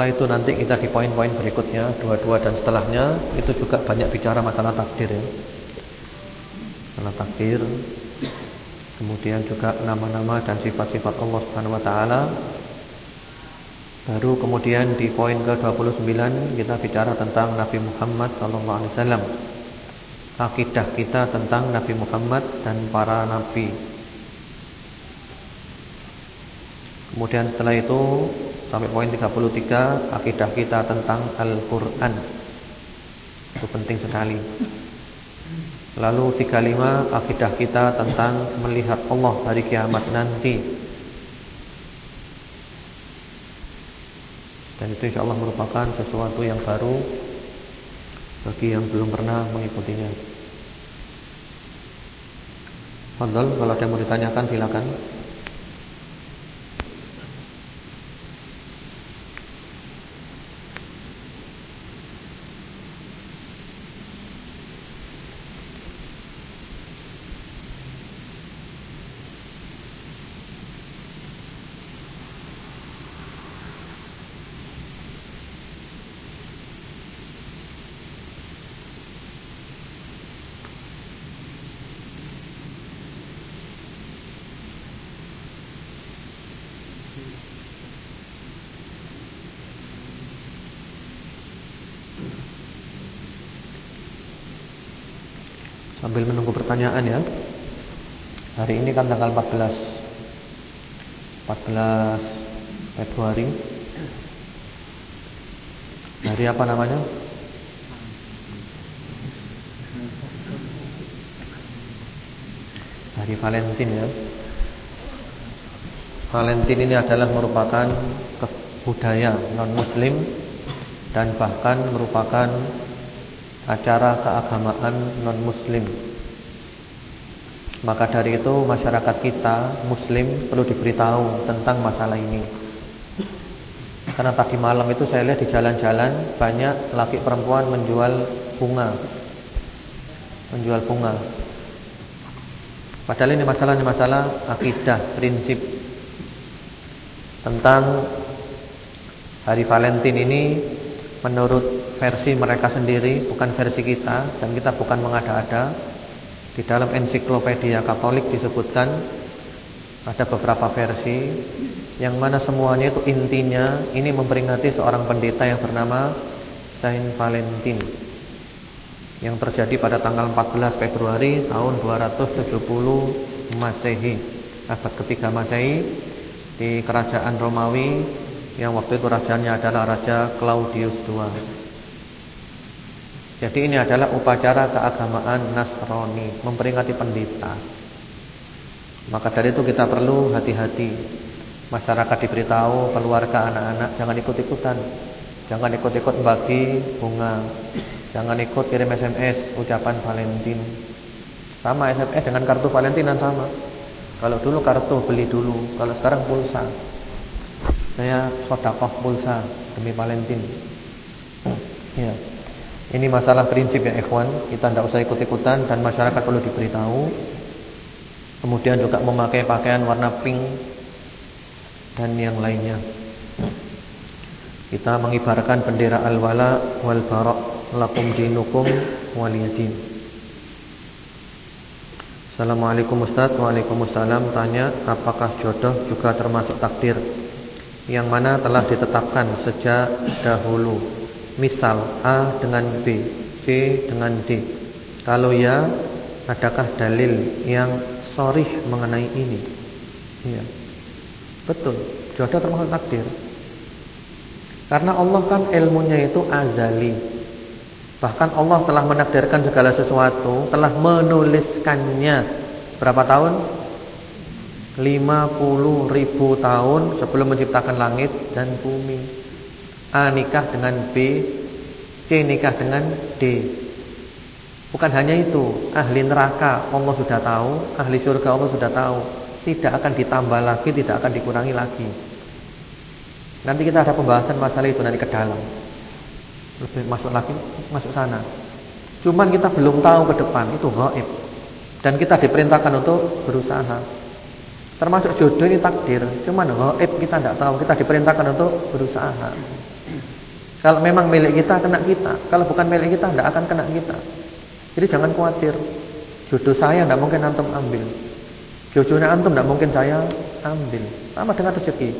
Setelah itu nanti kita di poin-poin berikutnya Dua-dua dan setelahnya Itu juga banyak bicara masalah takdir ya Masalah takdir Kemudian juga nama-nama dan sifat-sifat Allah Subhanahu wa taala. Baru kemudian di poin ke-29 kita bicara tentang Nabi Muhammad wasallam. Akidah kita tentang Nabi Muhammad dan para nabi. Kemudian setelah itu sampai poin 33 akidah kita tentang Al-Qur'an. Itu penting sekali. Lalu 35 akidah kita tentang melihat Allah hari kiamat nanti. Dan itu insya Allah merupakan sesuatu yang baru bagi yang belum pernah mengikutinya. Fadal, kalau ada yang mau ditanyakan silakan. Sambil menunggu pertanyaan ya. Kan tanggal 14 14 Februari. Hari apa namanya? Hari Valentine ya. Valentine ini adalah merupakan budaya non muslim dan bahkan merupakan acara keagamaan non-muslim. Maka dari itu masyarakat kita muslim perlu diberitahu tentang masalah ini. Karena tadi malam itu saya lihat di jalan-jalan banyak laki perempuan menjual bunga. Menjual bunga. Padahal ini masalah ini masalah akidah, prinsip tentang hari Valentine ini menurut versi mereka sendiri, bukan versi kita dan kita bukan mengada-ada. Di dalam ensiklopedia Katolik disebutkan ada beberapa versi yang mana semuanya itu intinya ini memperingati seorang pendeta yang bernama Saint Valentin yang terjadi pada tanggal 14 Februari tahun 270 Masehi abad ketiga Masehi di kerajaan Romawi yang waktu itu rajanya adalah Raja Claudius II. Jadi ini adalah upacara keagamaan Nasrani, memperingati pendeta. Maka dari itu kita perlu hati-hati. Masyarakat diberitahu, keluarga, anak-anak jangan ikut-ikutan. Jangan ikut-ikut bagi bunga. Jangan ikut kirim SMS ucapan Valentine. Sama SMS dengan kartu Valentine sama. Kalau dulu kartu beli dulu, kalau sekarang pulsa. Saya sodakoh pulsa demi Valentine. Ya. Ini masalah prinsip ya ikhwan, kita tidak usah ikut-ikutan dan masyarakat perlu diberitahu. Kemudian juga memakai pakaian warna pink dan yang lainnya. Kita mengibarkan bendera al-wala wal bara lakum dinukum waliyadin. Assalamualaikum Ustaz Waalaikumsalam Tanya apakah jodoh juga termasuk takdir Yang mana telah ditetapkan sejak dahulu Misal A dengan B, B dengan D. Kalau ya, adakah dalil yang sorih mengenai ini? Iya. Betul. Jodoh termasuk takdir. Karena Allah kan ilmunya itu azali. Bahkan Allah telah menakdirkan segala sesuatu, telah menuliskannya berapa tahun? 50 ribu tahun sebelum menciptakan langit dan bumi. A nikah dengan B, C nikah dengan D. Bukan hanya itu, ahli neraka Allah sudah tahu, ahli surga Allah sudah tahu. Tidak akan ditambah lagi, tidak akan dikurangi lagi. Nanti kita ada pembahasan masalah itu nanti ke dalam. Masuk lagi, masuk sana. Cuman kita belum tahu ke depan, itu gaib. Dan kita diperintahkan untuk berusaha. Termasuk jodoh ini takdir, cuman gaib kita tidak tahu, kita diperintahkan untuk berusaha. Kalau memang milik kita kena kita, kalau bukan milik kita tidak akan kena kita. Jadi jangan khawatir. Jodoh saya tidak mungkin antum ambil. Jodohnya antum tidak mungkin saya ambil. Sama dengan rezeki.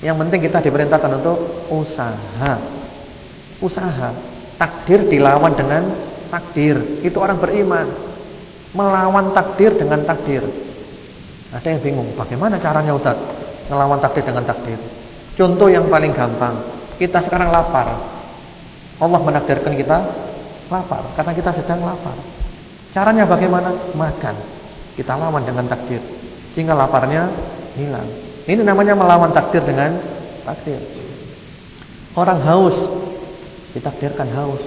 Yang penting kita diperintahkan untuk usaha. Usaha. Takdir dilawan dengan takdir. Itu orang beriman. Melawan takdir dengan takdir. Ada yang bingung, bagaimana caranya Ustaz ngelawan takdir dengan takdir? Contoh yang paling gampang, kita sekarang lapar. Allah menakdirkan kita lapar karena kita sedang lapar. Caranya bagaimana? Makan. Kita lawan dengan takdir. Sehingga laparnya hilang. Ini namanya melawan takdir dengan takdir. Orang haus ditakdirkan haus.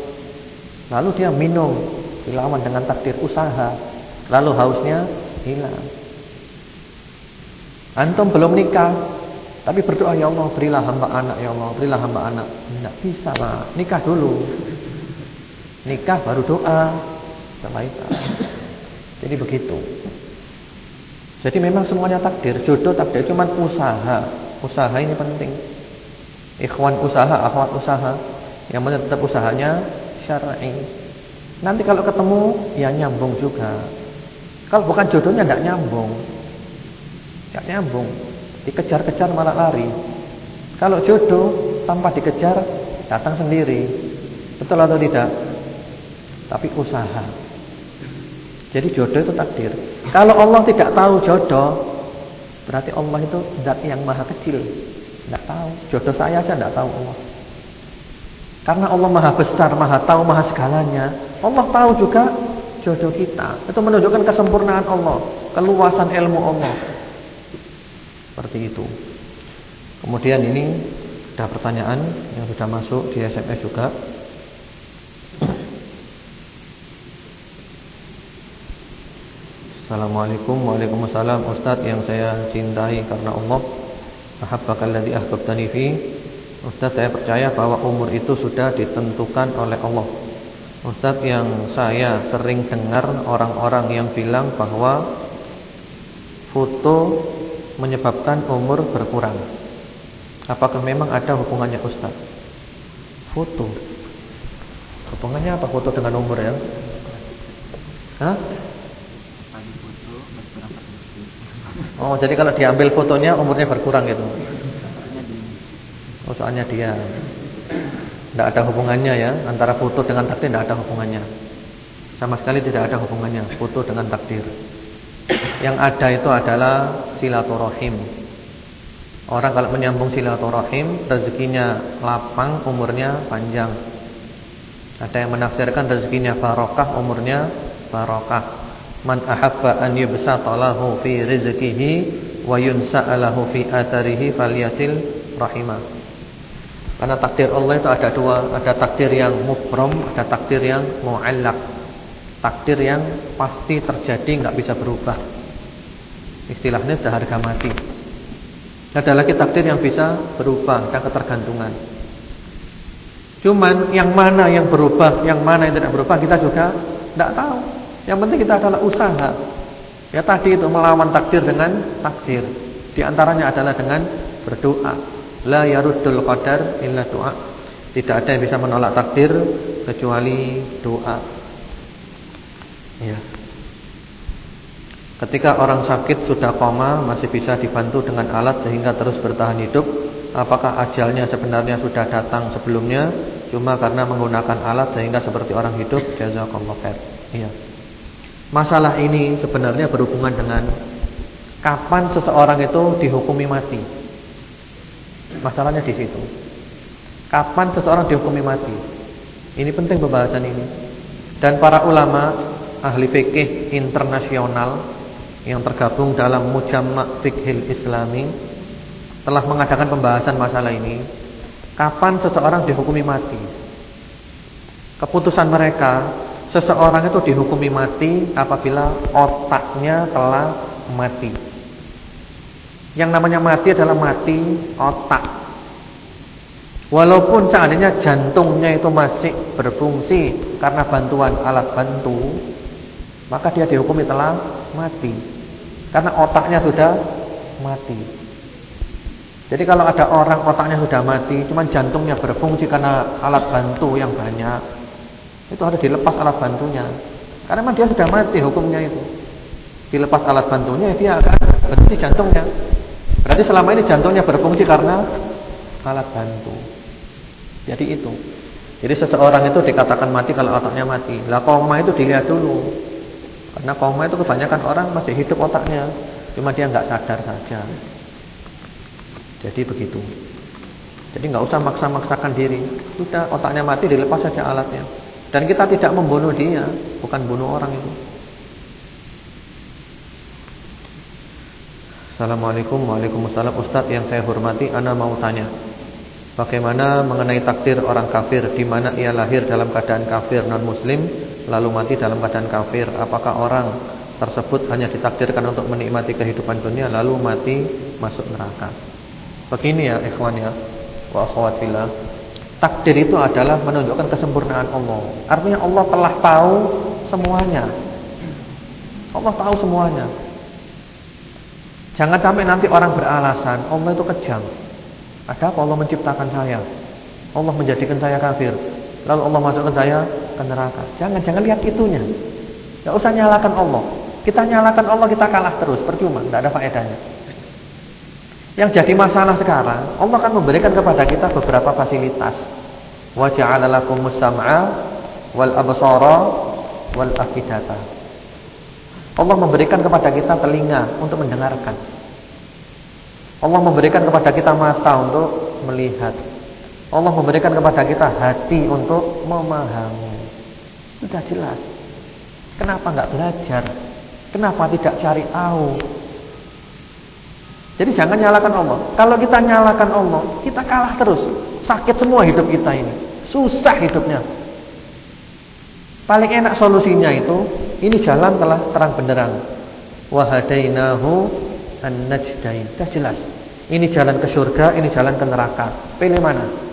Lalu dia minum, dilawan dengan takdir usaha. Lalu hausnya hilang. Antum belum nikah, tapi berdoa ya Allah berilah hamba anak ya Allah, berilah hamba anak. Tidak bisa lah, nikah dulu. Nikah baru doa setelah itu. Jadi begitu. Jadi memang semuanya takdir, jodoh takdir cuma usaha. Usaha ini penting. Ikhwan usaha, akhwat usaha. Yang penting tetap usahanya syar'i. Nanti kalau ketemu ya nyambung juga. Kalau bukan jodohnya tidak nyambung. Tidak nyambung. Dikejar-kejar malah lari. Kalau jodoh tanpa dikejar datang sendiri. Betul atau tidak? tapi usaha. Jadi jodoh itu takdir. Kalau Allah tidak tahu jodoh, berarti Allah itu zat yang maha kecil. Tidak tahu. Jodoh saya aja tidak tahu Allah. Karena Allah maha besar, maha tahu, maha segalanya. Allah tahu juga jodoh kita. Itu menunjukkan kesempurnaan Allah, keluasan ilmu Allah. Seperti itu. Kemudian ini ada pertanyaan yang sudah masuk di SMS juga. Assalamualaikum Waalaikumsalam Ustaz yang saya cintai karena Allah Ahabbakalladzi ahbabtani fi Ustaz saya percaya bahwa umur itu sudah ditentukan oleh Allah Ustaz yang saya sering dengar orang-orang yang bilang bahwa Foto menyebabkan umur berkurang Apakah memang ada hubungannya Ustaz? Foto Hubungannya apa foto dengan umur ya? Hah? Oh, jadi kalau diambil fotonya umurnya berkurang gitu. Oh, soalnya dia. Tidak ada hubungannya ya antara foto dengan takdir tidak ada hubungannya. Sama sekali tidak ada hubungannya foto dengan takdir. Yang ada itu adalah silaturahim. Orang kalau menyambung silaturahim, rezekinya lapang, umurnya panjang. Ada yang menafsirkan rezekinya barokah, umurnya barokah. Man ahabba an yubsata lahu fi rizqihi wa yunsa'alahu fi atharihi falyatil rahimah. Karena takdir Allah itu ada dua, ada takdir yang mubram, ada takdir yang mu'allaq. Takdir yang pasti terjadi enggak bisa berubah. Istilahnya sudah harga mati. Ada lagi takdir yang bisa berubah, ada ketergantungan. Cuman yang mana yang berubah, yang mana yang tidak berubah kita juga tidak tahu. Yang penting kita adalah usaha. Ya tadi itu melawan takdir dengan takdir. Di antaranya adalah dengan berdoa. La yaruddul qadar illa doa. Tidak ada yang bisa menolak takdir kecuali doa. Ya. Ketika orang sakit sudah koma masih bisa dibantu dengan alat sehingga terus bertahan hidup, apakah ajalnya sebenarnya sudah datang sebelumnya cuma karena menggunakan alat sehingga seperti orang hidup? Jazakallahu khair. Iya. Masalah ini sebenarnya berhubungan dengan kapan seseorang itu dihukumi mati. Masalahnya di situ. Kapan seseorang dihukumi mati? Ini penting pembahasan ini. Dan para ulama ahli fikih internasional yang tergabung dalam Mujamma' Fikhil Islami telah mengadakan pembahasan masalah ini Kapan seseorang dihukumi mati? Keputusan mereka, seseorang itu dihukumi mati apabila otaknya telah mati. Yang namanya mati adalah mati otak. Walaupun seandainya jantungnya itu masih berfungsi karena bantuan alat bantu, maka dia dihukumi telah mati. Karena otaknya sudah mati. Jadi kalau ada orang otaknya sudah mati, cuman jantungnya berfungsi karena alat bantu yang banyak, itu harus dilepas alat bantunya. Karena memang dia sudah mati hukumnya itu. Dilepas alat bantunya, dia akan berhenti jantungnya. Berarti selama ini jantungnya berfungsi karena alat bantu. Jadi itu. Jadi seseorang itu dikatakan mati kalau otaknya mati. Lah koma itu dilihat dulu. Karena koma itu kebanyakan orang masih hidup otaknya, cuma dia nggak sadar saja. Jadi begitu. Jadi nggak usah maksa-maksakan diri. Sudah otaknya mati dilepas saja alatnya. Dan kita tidak membunuh dia, bukan bunuh orang itu. Assalamualaikum Waalaikumsalam Ustadz yang saya hormati Ana mau tanya Bagaimana mengenai takdir orang kafir di mana ia lahir dalam keadaan kafir non muslim Lalu mati dalam keadaan kafir Apakah orang tersebut hanya ditakdirkan untuk menikmati kehidupan dunia Lalu mati masuk neraka Begini ya ikhwan ya wa akhwat fillah. Takdir itu adalah menunjukkan kesempurnaan Allah. Artinya Allah telah tahu semuanya. Allah tahu semuanya. Jangan sampai nanti orang beralasan Allah itu kejam. Ada apa Allah menciptakan saya? Allah menjadikan saya kafir. Lalu Allah masukkan saya ke neraka. Jangan jangan lihat itunya. Tidak usah nyalakan Allah. Kita nyalakan Allah kita kalah terus, percuma, tidak ada faedahnya. Yang jadi masalah sekarang, Allah akan memberikan kepada kita beberapa fasilitas. Wa ja'ala lakumus sam'a wal absara wal afidata. Allah memberikan kepada kita telinga untuk mendengarkan. Allah memberikan kepada kita mata untuk melihat. Allah memberikan kepada kita hati untuk memahami. Sudah jelas. Kenapa enggak belajar? Kenapa tidak cari tahu? Jadi jangan nyalakan Allah. Kalau kita nyalakan Allah, kita kalah terus. Sakit semua hidup kita ini. Susah hidupnya. Paling enak solusinya itu, ini jalan telah terang benderang. Wahadainahu an-najdain. Sudah jelas. Ini jalan ke surga, ini jalan ke neraka. Pilih mana?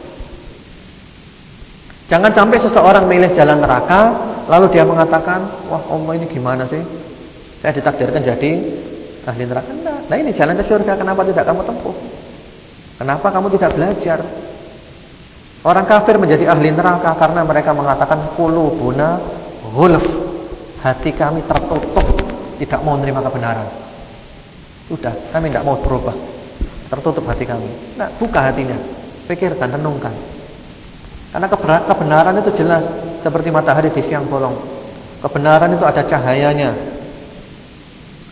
Jangan sampai seseorang milih jalan neraka, lalu dia mengatakan, wah Allah ini gimana sih? Saya ditakdirkan jadi ahli neraka. Nah ini jalan ke surga. Kenapa tidak kamu tempuh? Kenapa kamu tidak belajar? Orang kafir menjadi ahli neraka karena mereka mengatakan kulubuna ghulf. Hati kami tertutup, tidak mau menerima kebenaran. Sudah, kami tidak mau berubah. Tertutup hati kami. Nah, buka hatinya. Pikirkan, renungkan. Karena kebenaran itu jelas seperti matahari di siang bolong. Kebenaran itu ada cahayanya.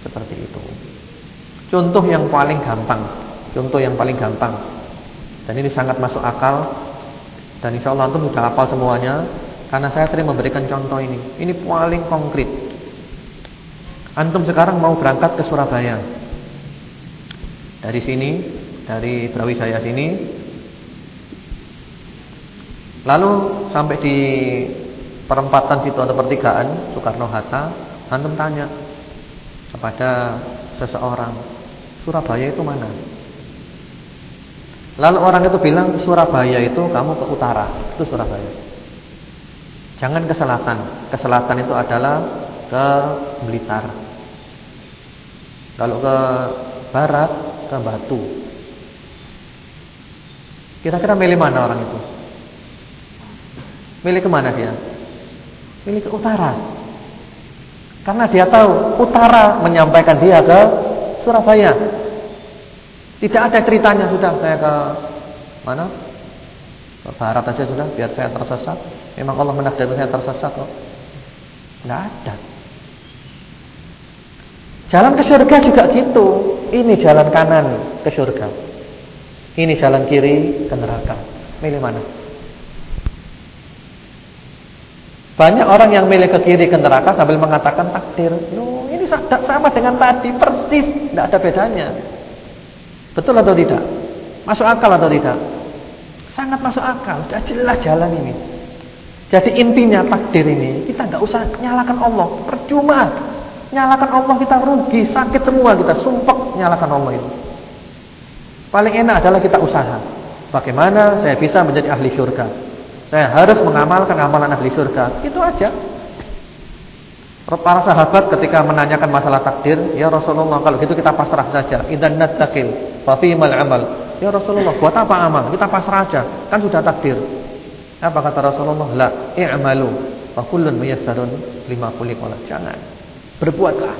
Seperti itu. Contoh yang paling gampang, contoh yang paling gampang. Dan ini sangat masuk akal dan insya Allah antum sudah hafal semuanya karena saya sering memberikan contoh ini. Ini paling konkret. Antum sekarang mau berangkat ke Surabaya. Dari sini, dari Brawijaya sini. Lalu sampai di perempatan situ atau pertigaan Soekarno Hatta, antum tanya kepada seseorang, Surabaya itu mana? Lalu orang itu bilang Surabaya itu kamu ke utara, itu Surabaya. Jangan ke selatan. Ke selatan itu adalah ke Blitar. Kalau ke barat ke Batu. Kira-kira milih mana orang itu? Milih ke mana dia? Milih ke utara. Karena dia tahu utara menyampaikan dia ke Surabaya. Tidak ada ceritanya sudah saya ke mana? Ke barat aja sudah biar saya tersesat. Memang Allah menakdirkan saya tersesat kok. Tidak ada. Jalan ke surga juga gitu. Ini jalan kanan ke surga. Ini jalan kiri ke neraka. Milih mana? Banyak orang yang milih ke kiri ke neraka sambil mengatakan takdir. No, ini sama dengan tadi, persis, tidak ada bedanya. Betul atau tidak? Masuk akal atau tidak? Sangat masuk akal, sudah jelas jalan ini. Jadi intinya takdir ini kita nggak usah nyalakan Allah, percuma. Nyalakan Allah kita rugi, sakit semua kita, sumpah nyalakan Allah itu. Paling enak adalah kita usaha. Bagaimana saya bisa menjadi ahli surga? Saya harus mengamalkan amalan ahli surga. Itu aja. Para sahabat ketika menanyakan masalah takdir, ya Rasulullah kalau gitu kita pasrah saja. Idan nattaqil fa fimal amal. Ya Rasulullah, buat apa amal? Kita pasrah aja, kan sudah takdir. Apa kata Rasulullah? La i'malu fa kullun muyassarun lima khuliqa Jangan. Berbuatlah.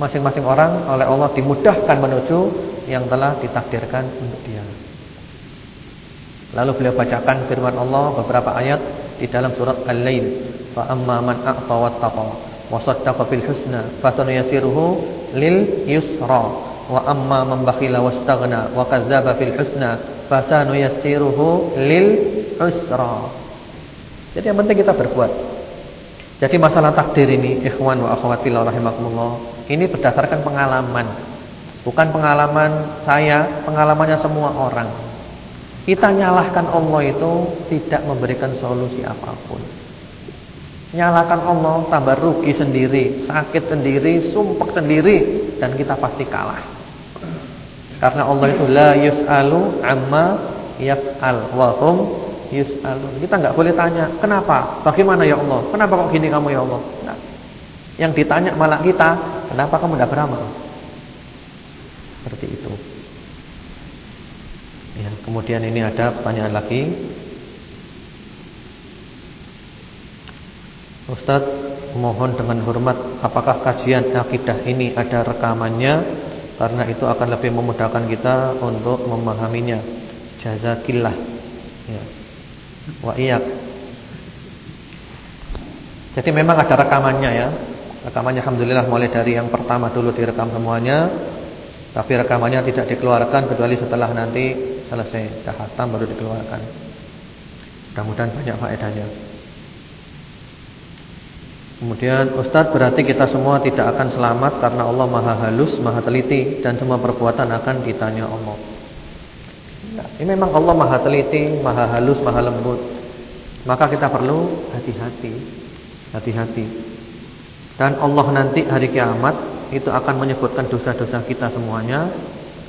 Masing-masing orang oleh Allah dimudahkan menuju yang telah ditakdirkan untuk dia. Lalu beliau bacakan firman Allah beberapa ayat di dalam surat Al-Lail. Fa amma man a'ta wattaqa wa saddaqa bil husna fasanuyassiruhu lil yusra wa amma man bakhila wastaghna wa kadzdzaba bil husna fasanuyassiruhu lil usra. Jadi yang penting kita berbuat. Jadi masalah takdir ini ikhwan wa akhwat fillah rahimakumullah, ini berdasarkan pengalaman. Bukan pengalaman saya, pengalamannya semua orang. Kita nyalahkan Allah itu tidak memberikan solusi apa pun. Nyalakan Allah tambah rugi sendiri, sakit sendiri, sumpah sendiri dan kita pasti kalah. Karena Allah itu la yus'alu amma yaf'al wa hum yus'alun. Kita nggak boleh tanya, "Kenapa? Bagaimana ya Allah? Kenapa kok gini kamu ya Allah?" Nah, yang ditanya malah kita, "Kenapa kamu tidak beramal?" Seperti itu. Ya, kemudian ini ada pertanyaan lagi. Ustadz mohon dengan hormat apakah kajian akidah ini ada rekamannya? Karena itu akan lebih memudahkan kita untuk memahaminya. Jazakillah. Ya. Wa iyak jadi memang ada rekamannya ya. Rekamannya alhamdulillah mulai dari yang pertama dulu direkam semuanya. Tapi rekamannya tidak dikeluarkan kecuali setelah nanti selesai dah hatam baru dikeluarkan mudah-mudahan banyak faedahnya Kemudian Ustadz berarti kita semua tidak akan selamat karena Allah maha halus, maha teliti dan semua perbuatan akan ditanya Allah. Nah, ini memang Allah maha teliti, maha halus, maha lembut. Maka kita perlu hati-hati, hati-hati. Dan Allah nanti hari kiamat itu akan menyebutkan dosa-dosa kita semuanya.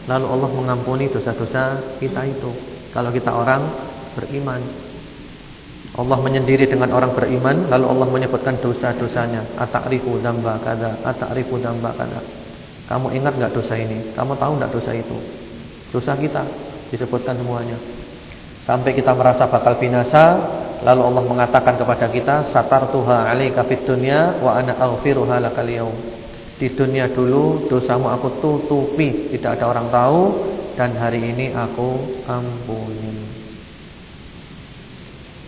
Lalu Allah mengampuni dosa-dosa kita itu. Kalau kita orang beriman. Allah menyendiri dengan orang beriman lalu Allah menyebutkan dosa-dosanya. Ata'rifu dzamba kada ata'rifu dzamba kada. Kamu ingat enggak dosa ini? Kamu tahu enggak dosa itu? Dosa kita disebutkan semuanya. Sampai kita merasa bakal binasa lalu Allah mengatakan kepada kita satartuha 'alaika fid dunya wa ana aghfiruha lakal yaum di dunia dulu dosamu aku tutupi tidak ada orang tahu dan hari ini aku ampuni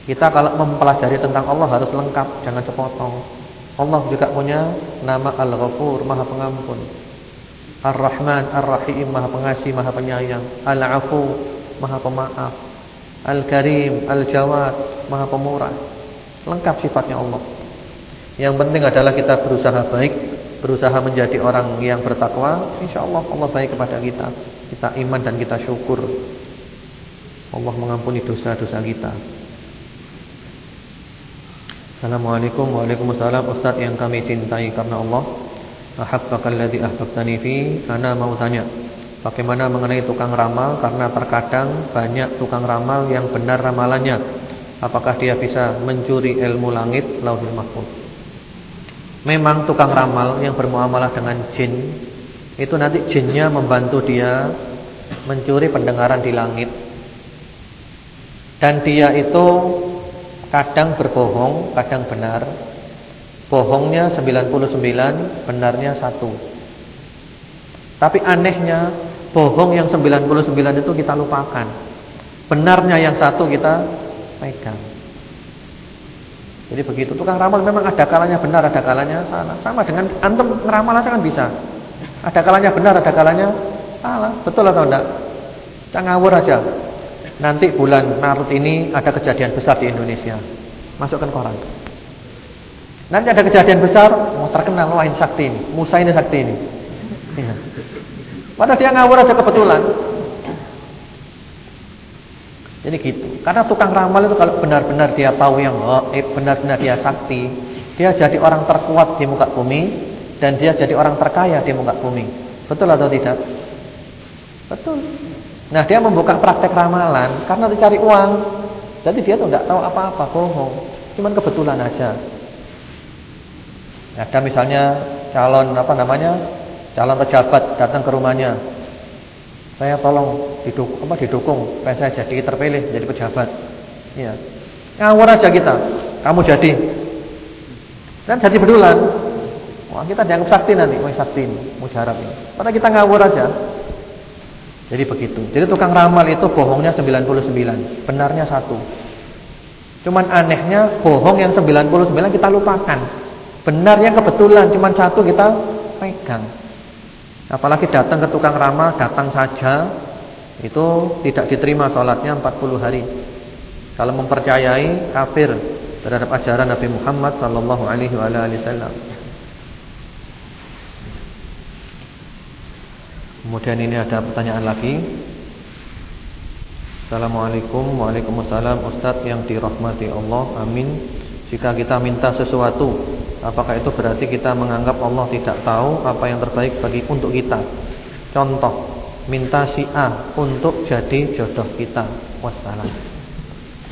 kita kalau mempelajari tentang Allah harus lengkap, jangan sepotong. Allah juga punya nama Al-Ghafur, Maha Pengampun. Ar-Rahman, Ar-Rahim, Maha Pengasih, Maha Penyayang. Al-Afu, Maha Pemaaf. Al-Karim, Al-Jawad, Maha Pemurah. Lengkap sifatnya Allah. Yang penting adalah kita berusaha baik, berusaha menjadi orang yang bertakwa, insyaallah Allah baik kepada kita. Kita iman dan kita syukur. Allah mengampuni dosa-dosa kita. Assalamualaikum Waalaikumsalam Ustaz yang kami cintai karena Allah Ahabbaka alladhi ahbabtani fi Ana mau tanya Bagaimana mengenai tukang ramal Karena terkadang banyak tukang ramal yang benar ramalannya Apakah dia bisa mencuri ilmu langit Lauhil mahfud Memang tukang ramal yang bermuamalah dengan jin Itu nanti jinnya membantu dia Mencuri pendengaran di langit Dan dia itu Kadang berbohong, kadang benar. Bohongnya 99, benarnya satu. Tapi anehnya, bohong yang 99 itu kita lupakan. Benarnya yang satu kita pegang. Jadi begitu tukang ramal memang ada kalanya benar, ada kalanya salah. Sama dengan antum ngeramal aja kan bisa. Ada kalanya benar, ada kalanya salah. Betul atau enggak? Jangan ngawur aja. Nanti bulan Maret ini ada kejadian besar di Indonesia. Masukkan koran. Nanti ada kejadian besar, mau terkenal wah ini sakti ini, Musa ini sakti ini. Ya. Padahal dia ngawur aja kebetulan. Jadi gitu. Karena tukang ramal itu kalau benar-benar dia tahu yang benar-benar dia sakti, dia jadi orang terkuat di muka bumi dan dia jadi orang terkaya di muka bumi. Betul atau tidak? Betul. Nah, dia membuka praktek ramalan karena dicari uang. Jadi dia tuh nggak tahu apa-apa, bohong. Cuman kebetulan aja. Ada misalnya calon apa namanya? Calon pejabat datang ke rumahnya. Saya tolong didukung apa didukung supaya saya jadi terpilih jadi pejabat. Iya. Ngawur aja kita. Kamu jadi. Dan jadi bedulan. Wah, kita dianggap sakti nanti. Wah, sakti mujarab ini. Padahal kita ngawur aja. Jadi begitu. Jadi tukang ramal itu bohongnya 99, benarnya satu. Cuman anehnya bohong yang 99 kita lupakan. Benarnya kebetulan cuman satu kita pegang. Apalagi datang ke tukang ramal, datang saja itu tidak diterima sholatnya 40 hari. Kalau mempercayai kafir terhadap ajaran Nabi Muhammad sallallahu alaihi wasallam. Kemudian ini ada pertanyaan lagi. Assalamualaikum Waalaikumsalam Ustadz yang dirahmati Allah Amin Jika kita minta sesuatu Apakah itu berarti kita menganggap Allah tidak tahu apa yang terbaik bagi untuk kita? Contoh, minta si A untuk jadi jodoh kita. Wassalam.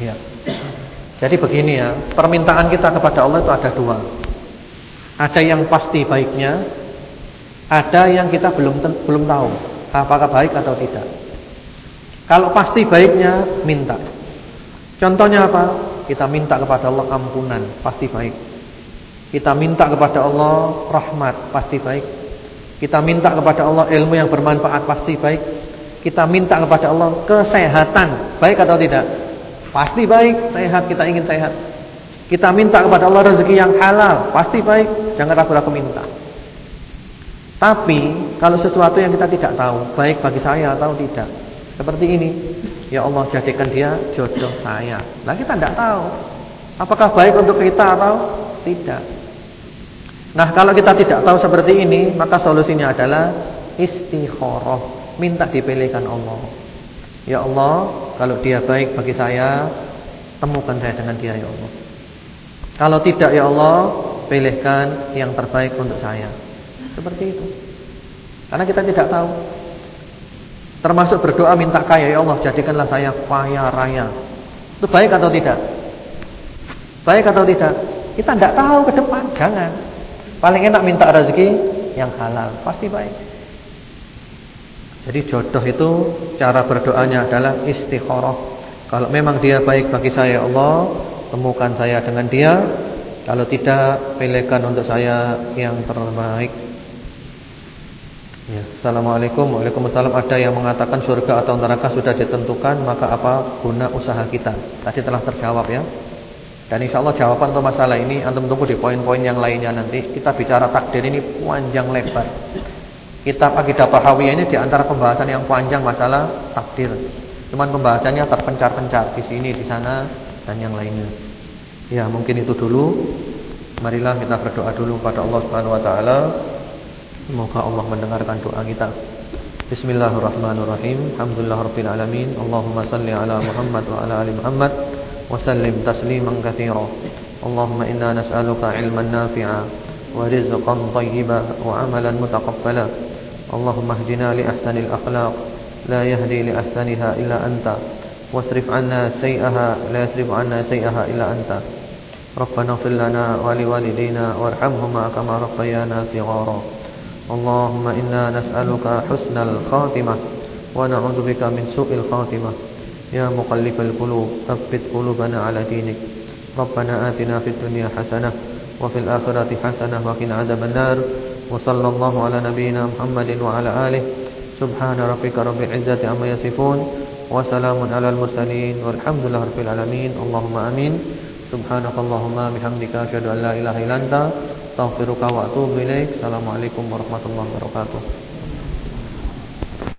Ya. Jadi begini ya, permintaan kita kepada Allah itu ada dua. Ada yang pasti baiknya, ada yang kita belum belum tahu apakah baik atau tidak. Kalau pasti baiknya minta. Contohnya apa? Kita minta kepada Allah ampunan, pasti baik. Kita minta kepada Allah rahmat, pasti baik. Kita minta kepada Allah ilmu yang bermanfaat, pasti baik. Kita minta kepada Allah kesehatan, baik atau tidak? Pasti baik, sehat, kita ingin sehat. Kita minta kepada Allah rezeki yang halal, pasti baik, jangan ragu-ragu minta. Tapi kalau sesuatu yang kita tidak tahu, baik bagi saya atau tidak. Seperti ini, ya Allah jadikan dia jodoh saya. Nah kita tidak tahu, apakah baik untuk kita atau tidak. Nah kalau kita tidak tahu seperti ini Maka solusinya adalah Istikharah Minta dipilihkan Allah. Ya Allah Kalau dia baik bagi saya Temukan saya dengan dia ya Allah. Kalau tidak ya Allah Pilihkan yang terbaik untuk saya. Seperti itu. Karena kita tidak tahu Termasuk berdoa minta kaya Ya Allah jadikanlah saya kaya raya Itu baik atau tidak Baik atau tidak Kita tidak tahu ke depan Jangan Paling enak minta rezeki yang halal, pasti baik. Jadi jodoh itu cara berdoanya adalah istikharah. Kalau memang dia baik bagi saya Allah, temukan saya dengan dia. Kalau tidak, pilihkan untuk saya yang terbaik. Ya, Assalamualaikum. Waalaikumsalam. Ada yang mengatakan surga atau neraka sudah ditentukan Maka apa guna usaha kita? Tadi telah terjawab ya. Dan insya Allah jawaban untuk masalah ini Antum tunggu di poin-poin yang lainnya nanti. Kita bicara takdir ini panjang lebar. Kitab Akidah Bahawiyah ini di antara pembahasan yang panjang masalah takdir. Cuman pembahasannya terpencar-pencar Di sini, di sana, dan yang lainnya. Ya mungkin itu dulu. Marilah kita berdoa dulu kepada Allah Subhanahu Wa Taala. Semoga Allah mendengarkan doa kita Bismillahirrahmanirrahim Alhamdulillahirabbil alamin Allahumma salli ala Muhammad wa ala ali Muhammad وسلم تسليما كثيرا اللهم إنا نسألك علما نافعا ورزقا طيبا وعملا متقبلا اللهم اهدنا لأحسن الأخلاق لا يهدي لأحسنها إلا أنت واصرف عنا سيئها لا يصرف عنا سيئها إلا أنت ربنا اغفر لنا ولوالدينا وارحمهما كما ربيانا صغارا اللهم إنا نسألك حسن الخاتمة ونعوذ بك من سوء الخاتمة. يا مقلب القلوب ثبت قلوبنا على دينك. ربنا آتنا في الدنيا حسنة وفي الآخرة حسنة وقنا عذاب النار. وصلى الله على نبينا محمد وعلى آله. سبحان ربك رب العزة عما يصفون. وسلام على المرسلين. والحمد لله رب العالمين. اللهم آمين. سبحانك اللهم بحمدك أشهد أن لا إله إلا أنت. Astaghfiruka wa atubu. Assalamualaikum warahmatullahi wabarakatuh.